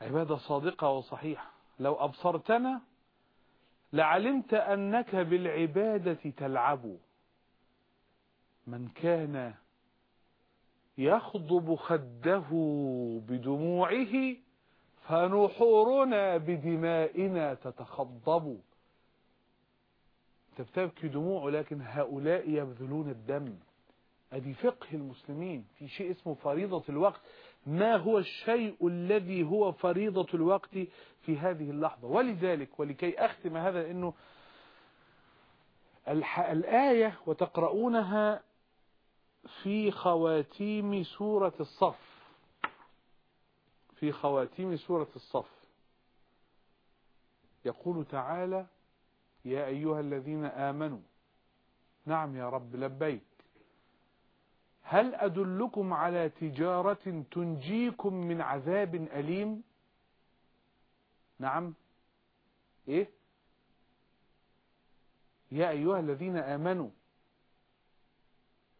عبادة صادقة وصحيحة. لو أبصرتنا لعلمت أنك بالعبادة تلعب. من كان يخضب خده بدموعه فنحورنا بدمائنا تتخضب. انت بتبكي دموع لكن هؤلاء يبذلون الدم. ادي فقه المسلمين في شيء اسمه فريضة الوقت. ما هو الشيء الذي هو فريضة الوقت في هذه اللحظة؟ ولذلك ولكي أختم هذا لأنه الآية وتقرؤونها في خواتيم سورة الصف. في خواتيم سورة الصف. يقول تعالى يا أيها الذين آمنوا. نعم يا رب لبيك. هل أدلكم على تجارة تنجيكم من عذاب أليم؟ نعم. إيه؟ يا أيها الذين آمنوا.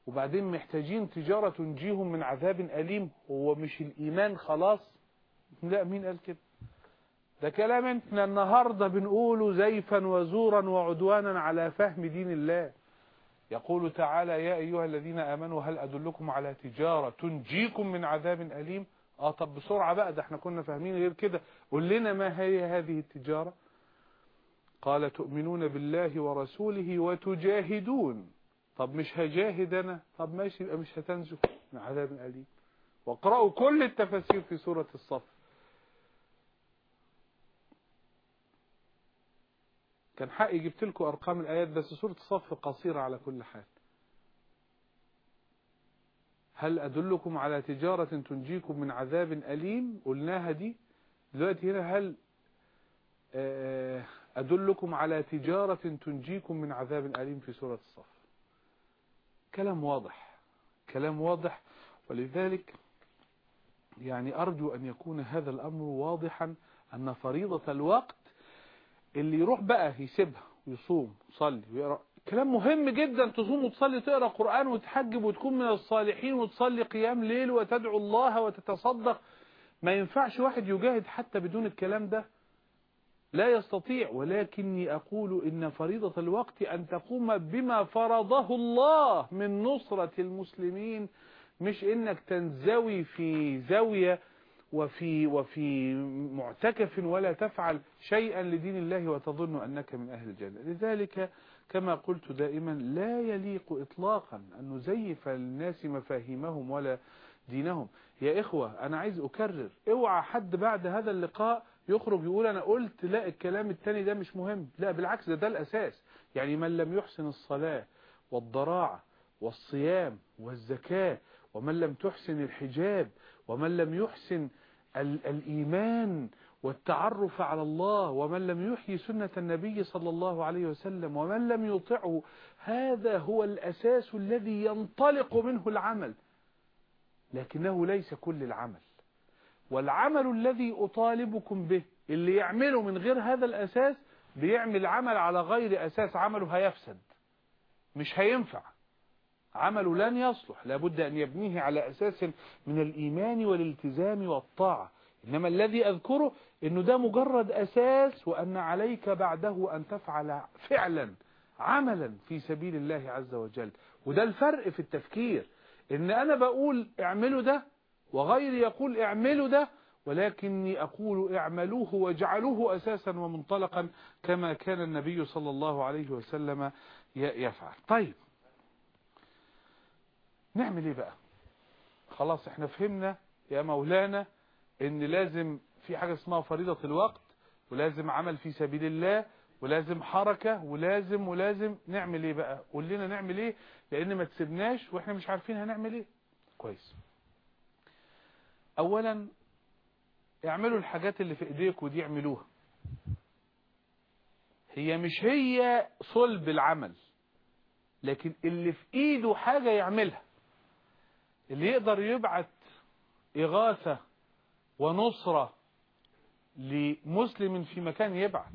وبعدين محتاجين تجارة تنجيهم من عذاب أليم. هو مش الإيمان خلاص؟ لا مين قال كده؟ ده كلام إحنا النهاردة بنقوله زيفا وزورا وعدوانا على فهم دين الله. يقول تعالى يا أيها الذين آمنوا هل أدلكم على تجارة تنجيكم من عذاب أليم؟ آه طب بسرعة بقى ده إحنا كنا فاهمين غير كده. قل لنا ما هي هذه التجارة؟ قال تؤمنون بالله ورسوله وتجاهدون. طب مش هجاهد أنا؟ طب ماشي يبقى مش هتنجو من عذاب أليم. واقرأوا كل التفاسير في سورة الصف. كان حقي جبت لكم أرقام الآيات بس سورة الصف قصيرة على كل حال. هل أدلكم على تجارة تنجيكم من عذاب أليم؟ قلناها دي. دلوقتي هنا هل أدلكم على تجارة تنجيكم من عذاب أليم في سورة الصف؟ كلام واضح كلام واضح. ولذلك يعني أرجو أن يكون هذا الأمر واضحا أن فريضة الوقت اللي يروح بقى يسيبها ويصوم ويصلي ويقرأ. كلام مهم جدا تصوم وتصلي تقرأ قرآن وتحجب وتكون من الصالحين وتصلي قيام ليل وتدعو الله وتتصدق. ما ينفعش واحد يجاهد حتى بدون الكلام ده. لا يستطيع. ولكني أقول إن فريضة الوقت أن تقوم بما فرضه الله من نصرة المسلمين مش إنك تنزوي في زاوية وفي وفي معتكف ولا تفعل شيئا لدين الله وتظن أنك من أهل الجنة. لذلك كما قلت دائما لا يليق إطلاقا أن نزيف للناس مفاهيمهم ولا دينهم. يا إخوة أنا عايز أكرر. اوعى حد بعد هذا اللقاء يخرج يقول أنا قلت لا الكلام التاني ده مش مهم. لا بالعكس ده ده الأساس. يعني من لم يحسن الصلاة والضراعة والصيام والزكاة ومن لم تحسن الحجاب ومن لم يحسن الإيمان والتعرف على الله ومن لم يحيي سنة النبي صلى الله عليه وسلم ومن لم يطعه هذا هو الأساس الذي ينطلق منه العمل. لكنه ليس كل العمل. والعمل الذي أطالبكم به اللي يعمله من غير هذا الأساس بيعمل عمل على غير أساس عمله هيفسد. مش هينفع. عمله لن يصلح لابد أن يبنيه على أساس من الإيمان والالتزام والطاعة. إنما الذي أذكره أنه ده مجرد أساس وأن عليك بعده أن تفعل فعلا عملا في سبيل الله عز وجل. وده الفرق في التفكير. إن أنا بقول اعملوا ده وغيري يقول اعملوا ده ولكني أقول اعملوه واجعلوه أساسا ومنطلقا كما كان النبي صلى الله عليه وسلم يفعل. طيب نعمل إيه بقى؟ خلاص إحنا فهمنا يا مولانا إن لازم في حاجة اسمها فريضة الوقت ولازم عمل في سبيل الله ولازم حركة ولازم ولازم نعمل إيه بقى؟ قول لنا نعمل إيه؟ لأن ما تسيبناش وإحنا مش عارفين هنعمل إيه. كويس. اولا اعملوا الحاجات اللي في ايديك ودي اعملوها. هي مش هي صلب العمل لكن اللي في إيده حاجة يعملها. اللي يقدر يبعت إغاثة ونصرة لمسلم في مكان يبعت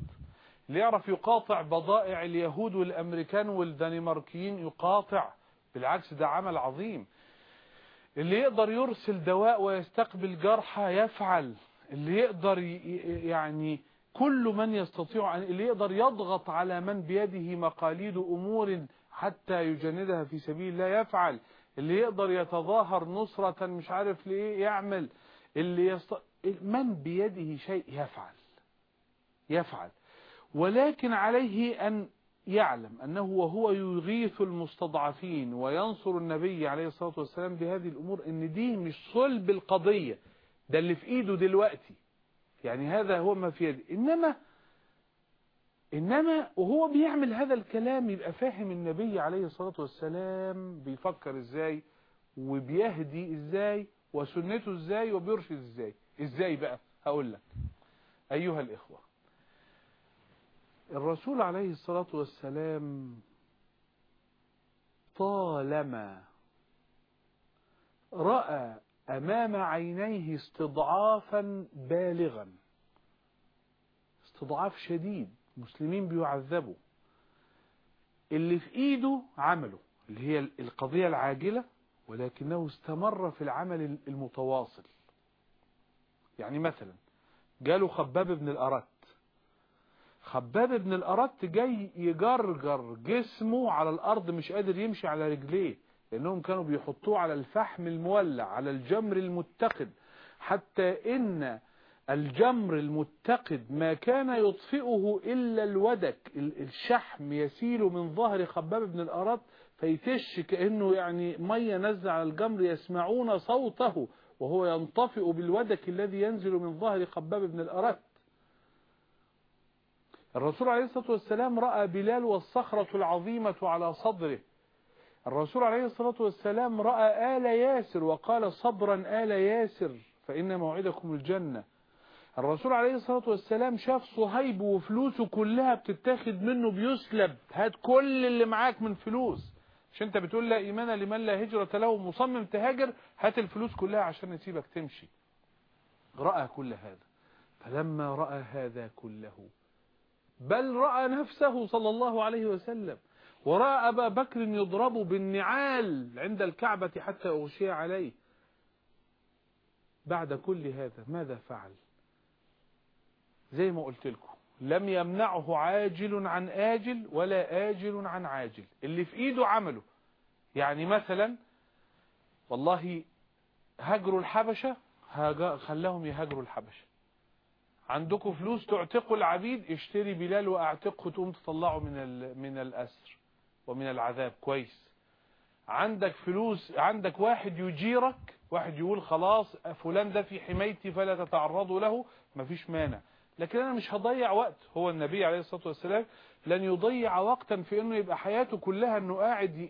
اللي يعرف يقاطع بضائع اليهود والأمريكان والدنماركيين يقاطع بالعكس ده عمل عظيم. اللي يقدر يرسل دواء ويستقبل جرحى يفعل اللي يقدر يعني كل من يستطيع اللي يقدر يضغط على من بيده مقاليد أمور حتى يجندها في سبيل الله يفعل. اللي يقدر يتظاهر نصرة مش عارف ليه يعمل اللي يست... من بيده شيء يفعل يفعل. ولكن عليه أن يعلم أنه وهو يغيث المستضعفين وينصر النبي عليه الصلاة والسلام بهذه الأمور أن دي مش صلب القضية ده اللي في إيده دلوقتي. يعني هذا هو ما في يده إنما إنما وهو بيعمل هذا الكلام يبقى فاهم النبي عليه الصلاة والسلام بيفكر إزاي وبيهدي إزاي وسنته إزاي وبيرشد إزاي. إزاي بقى؟ هقول لك. أيها الإخوة الرسول عليه الصلاة والسلام طالما رأى أمام عينيه استضعافا بالغا استضعاف شديد مسلمين بيعذبوا. اللي في إيده عمله اللي هي القضية العاجلة ولكنه استمر في العمل المتواصل. يعني مثلا جاله خباب بن الأرت. خباب بن الأرت جاي يجرجر جسمه على الأرض مش قادر يمشي على رجليه لأنهم كانوا بيحطوه على الفحم المولع على الجمر المتقد حتى إن الجمر المتقد ما كان يطفئه إلا الودك الشحم يسيل من ظهر خباب بن الأرط فيتش كأنه يعني مية نزل على الجمر يسمعون صوته وهو ينطفئ بالودك الذي ينزل من ظهر خباب بن الأرط الرسول عليه الصلاة والسلام رأى بلال والصخرة العظيمة على صدره. الرسول عليه الصلاة والسلام رأى آل ياسر وقال صبرا آل ياسر فإن موعدكم الجنة. الرسول عليه الصلاة والسلام شاف صهيب وفلوسه كلها بتتاخد منه بيسلب. هات كل اللي معاك من فلوس. مش انت بتقول لا إيمان لمن لا هجرة له مصمم تهاجر؟ هات الفلوس كلها عشان نسيبك تمشي. رأى كل هذا. فلما رأى هذا كله بل رأى نفسه صلى الله عليه وسلم. ورأى أبا بكر يضرب بالنعال عند الكعبة حتى أغشي عليه. بعد كل هذا ماذا فعل؟ زي ما قلت لكم لم يمنعه عاجل عن آجل ولا آجل عن عاجل. اللي في إيده عمله. يعني مثلا والله هاجروا الحبشة خلاهم يهاجروا الحبشة. عندكم فلوس تعتقوا العبيد اشتري بلال وأعتقه تقوم تطلعه من من الأسر ومن العذاب. كويس. عندك فلوس عندك واحد يجيرك واحد يقول خلاص فلان ده في حمايتي فلا تتعرضوا له مفيش مانع. لكن أنا مش هضيع وقت. هو النبي عليه الصلاة والسلام لن يضيع وقتا في إنه يبقى حياته كلها إنه قاعد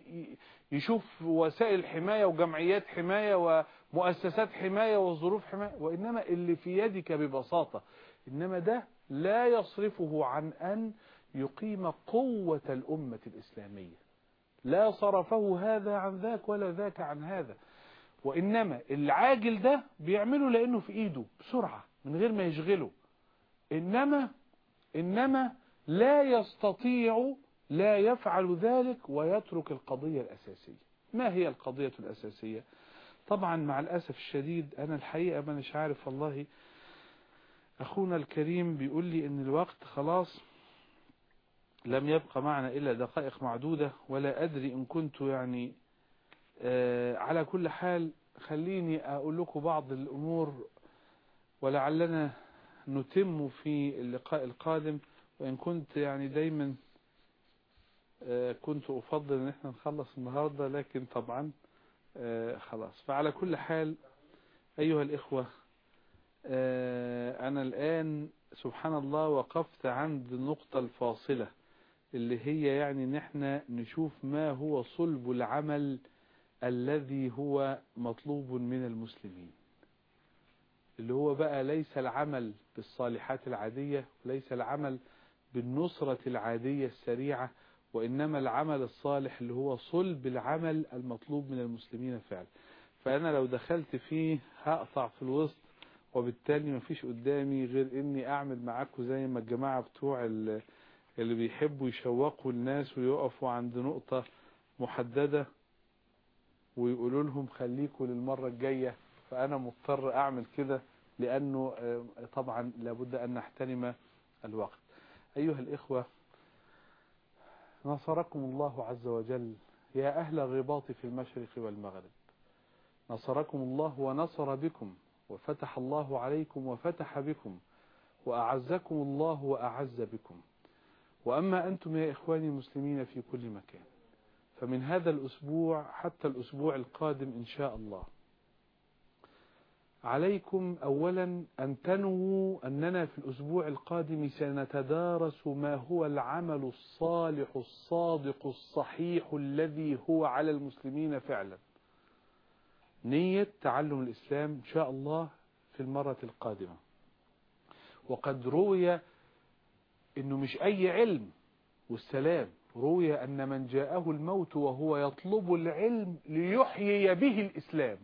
يشوف وسائل الحماية وجمعيات حماية ومؤسسات حماية وظروف حماية. وإنما اللي في يدك ببساطة إنما ده لا يصرفه عن أن يقيم قوة الأمة الإسلامية. لا صرفه هذا عن ذاك ولا ذاك عن هذا. وإنما العاجل ده بيعمله لأنه في إيده بسرعة من غير ما يشغله. إنما إنما لا يستطيع لا يفعل ذلك ويترك القضية الأساسية. ما هي القضية الأساسية؟ طبعا مع الأسف الشديد أنا الحقيقة ما مش عارف والله. أخونا الكريم بيقول لي إن الوقت خلاص لم يبقى معنا إلا دقائق معدودة ولا أدري إن كنت يعني آه على كل حال خليني أقول لكم بعض الأمور ولعلنا نتم في اللقاء القادم وإن كنت يعني دايما آه كنت أفضل أن إحنا نخلص النهاردة لكن طبعا آه خلاص. فعلى كل حال أيها الإخوة أنا الآن سبحان الله وقفت عند النقطة الفاصلة اللي هي يعني إن إحنا نشوف ما هو صلب العمل الذي هو مطلوب من المسلمين. اللي هو بقى ليس العمل بالصالحات العادية وليس العمل بالنصرة العادية السريعة وإنما العمل الصالح اللي هو صلب العمل المطلوب من المسلمين فعلا. فأنا لو دخلت فيه هقطع في الوسط وبالتالي مفيش قدامي غير إني أعمل معاكم زي ما الجماعة بتوع اللي بيحبوا يشوقوا الناس ويقفوا عند نقطة محددة ويقولوا لهم خليكوا للمرة الجاية فأنا مضطر أعمل كده لأنه طبعا لابد أن نحترم الوقت. أيها الإخوة نصركم الله عز وجل يا أهل الرباط في المشرق والمغرب. نصركم الله ونصر بكم وفتح الله عليكم وفتح بكم وأعزكم الله وأعز بكم. وأما أنتم يا إخواني المسلمين في كل مكان فمن هذا الأسبوع حتى الأسبوع القادم إن شاء الله عليكم أولا أن تنووا أننا في الأسبوع القادم سنتدارس ما هو العمل الصالح الصادق الصحيح الذي هو على المسلمين فعلا. نية تعلم الإسلام إن شاء الله في المرة القادمة. وقد روي إنه مش أي علم والسلام روي أن من جاءه الموت وهو يطلب العلم ليحيي به الإسلام.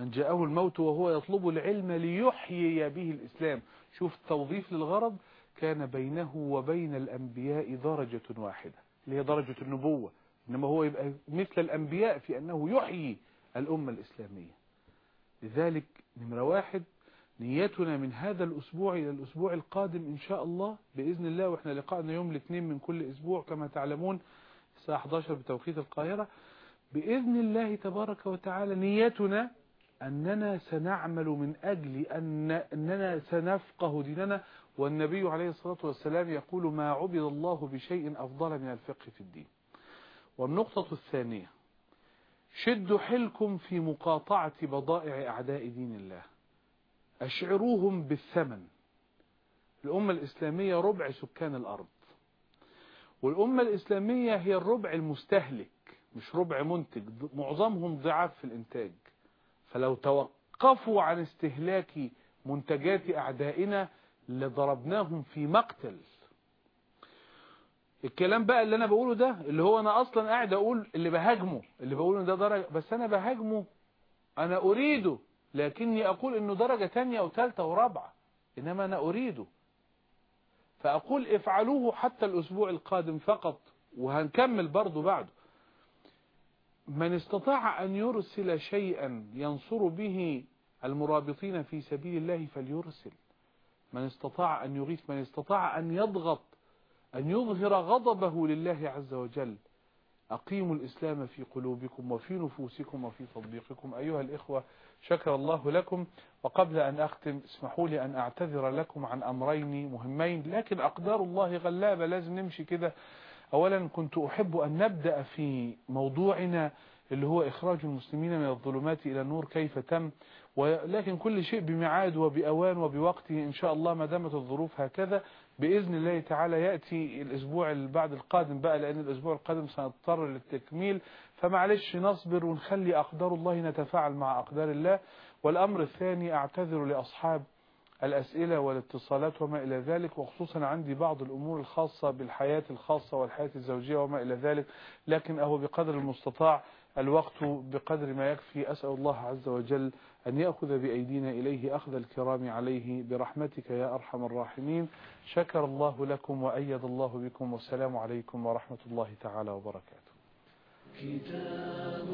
من جاءه الموت وهو يطلب العلم ليحيي به الإسلام. شوف التوظيف للغرض. كان بينه وبين الأنبياء درجة واحدة اللي هي درجة النبوة. إنما هو يبقى مثل الأنبياء في أنه يحيي الأمة الإسلامية. لذلك نمرة واحد نيتنا من هذا الأسبوع إلى الأسبوع القادم إن شاء الله بإذن الله وإحنا لقاءنا يوم الاثنين من كل أسبوع كما تعلمون الساعة 11 بتوقيت القاهرة. بإذن الله تبارك وتعالى نيتنا أننا سنعمل من أجل أن أننا سنفقه ديننا والنبي عليه الصلاة والسلام يقول ما عبد الله بشيء أفضل من الفقه في الدين. والنقطة الثانية شدوا حيلكم في مقاطعة بضائع أعداء دين الله. أشعروهم بالثمن. الأمة الإسلامية ربع سكان الأرض. والأمة الإسلامية هي الربع المستهلك مش ربع منتج معظمهم ضعاف في الإنتاج. فلو توقفوا عن استهلاك منتجات أعدائنا لضربناهم في مقتل. الكلام بقى اللي أنا بقوله ده اللي هو أنا أصلا قاعد أقول اللي بهاجمه اللي بقوله ده درجة بس أنا بهاجمه. أنا أريده لكني أقول إنه درجة تانية وثالثة ورابعة إنما أنا أريده. فأقول افعلوه حتى الأسبوع القادم فقط وهنكمل برضو بعده. من استطاع أن يرسل شيئا ينصر به المرابطين في سبيل الله فليرسل. من استطاع أن يغيث من استطاع أن يضغط أن يظهر غضبه لله عز وجل. أقيموا الإسلام في قلوبكم وفي نفوسكم وفي تطبيقكم. أيها الإخوة شكر الله لكم. وقبل أن أختم اسمحوا لي أن أعتذر لكم عن أمرين مهمين لكن أقدار الله غلابة. لازم نمشي كده. أولا كنت أحب أن نبدأ في موضوعنا اللي هو إخراج المسلمين من الظلمات إلى النور كيف تم ولكن كل شيء بميعاد وبأوان وبوقته إن شاء الله ما دامت الظروف هكذا بإذن الله تعالى يأتي الأسبوع بعد القادم بقى لأن الأسبوع القادم سنضطر للتكميل. فمعلش نصبر ونخلي أقدار الله نتفاعل مع أقدار الله. والأمر الثاني أعتذر لأصحاب الأسئلة والاتصالات وما إلى ذلك وخصوصا عندي بعض الأمور الخاصة بالحياة الخاصة والحياة الزوجية وما إلى ذلك لكن أهو بقدر المستطاع الوقت بقدر ما يكفي أسأل الله عز وجل أن يأخذ بأيدينا إليه أخذ الكرام عليه برحمتك يا أرحم الراحمين. شكر الله لكم وأيد الله بكم والسلام عليكم ورحمة الله تعالى وبركاته. كتاب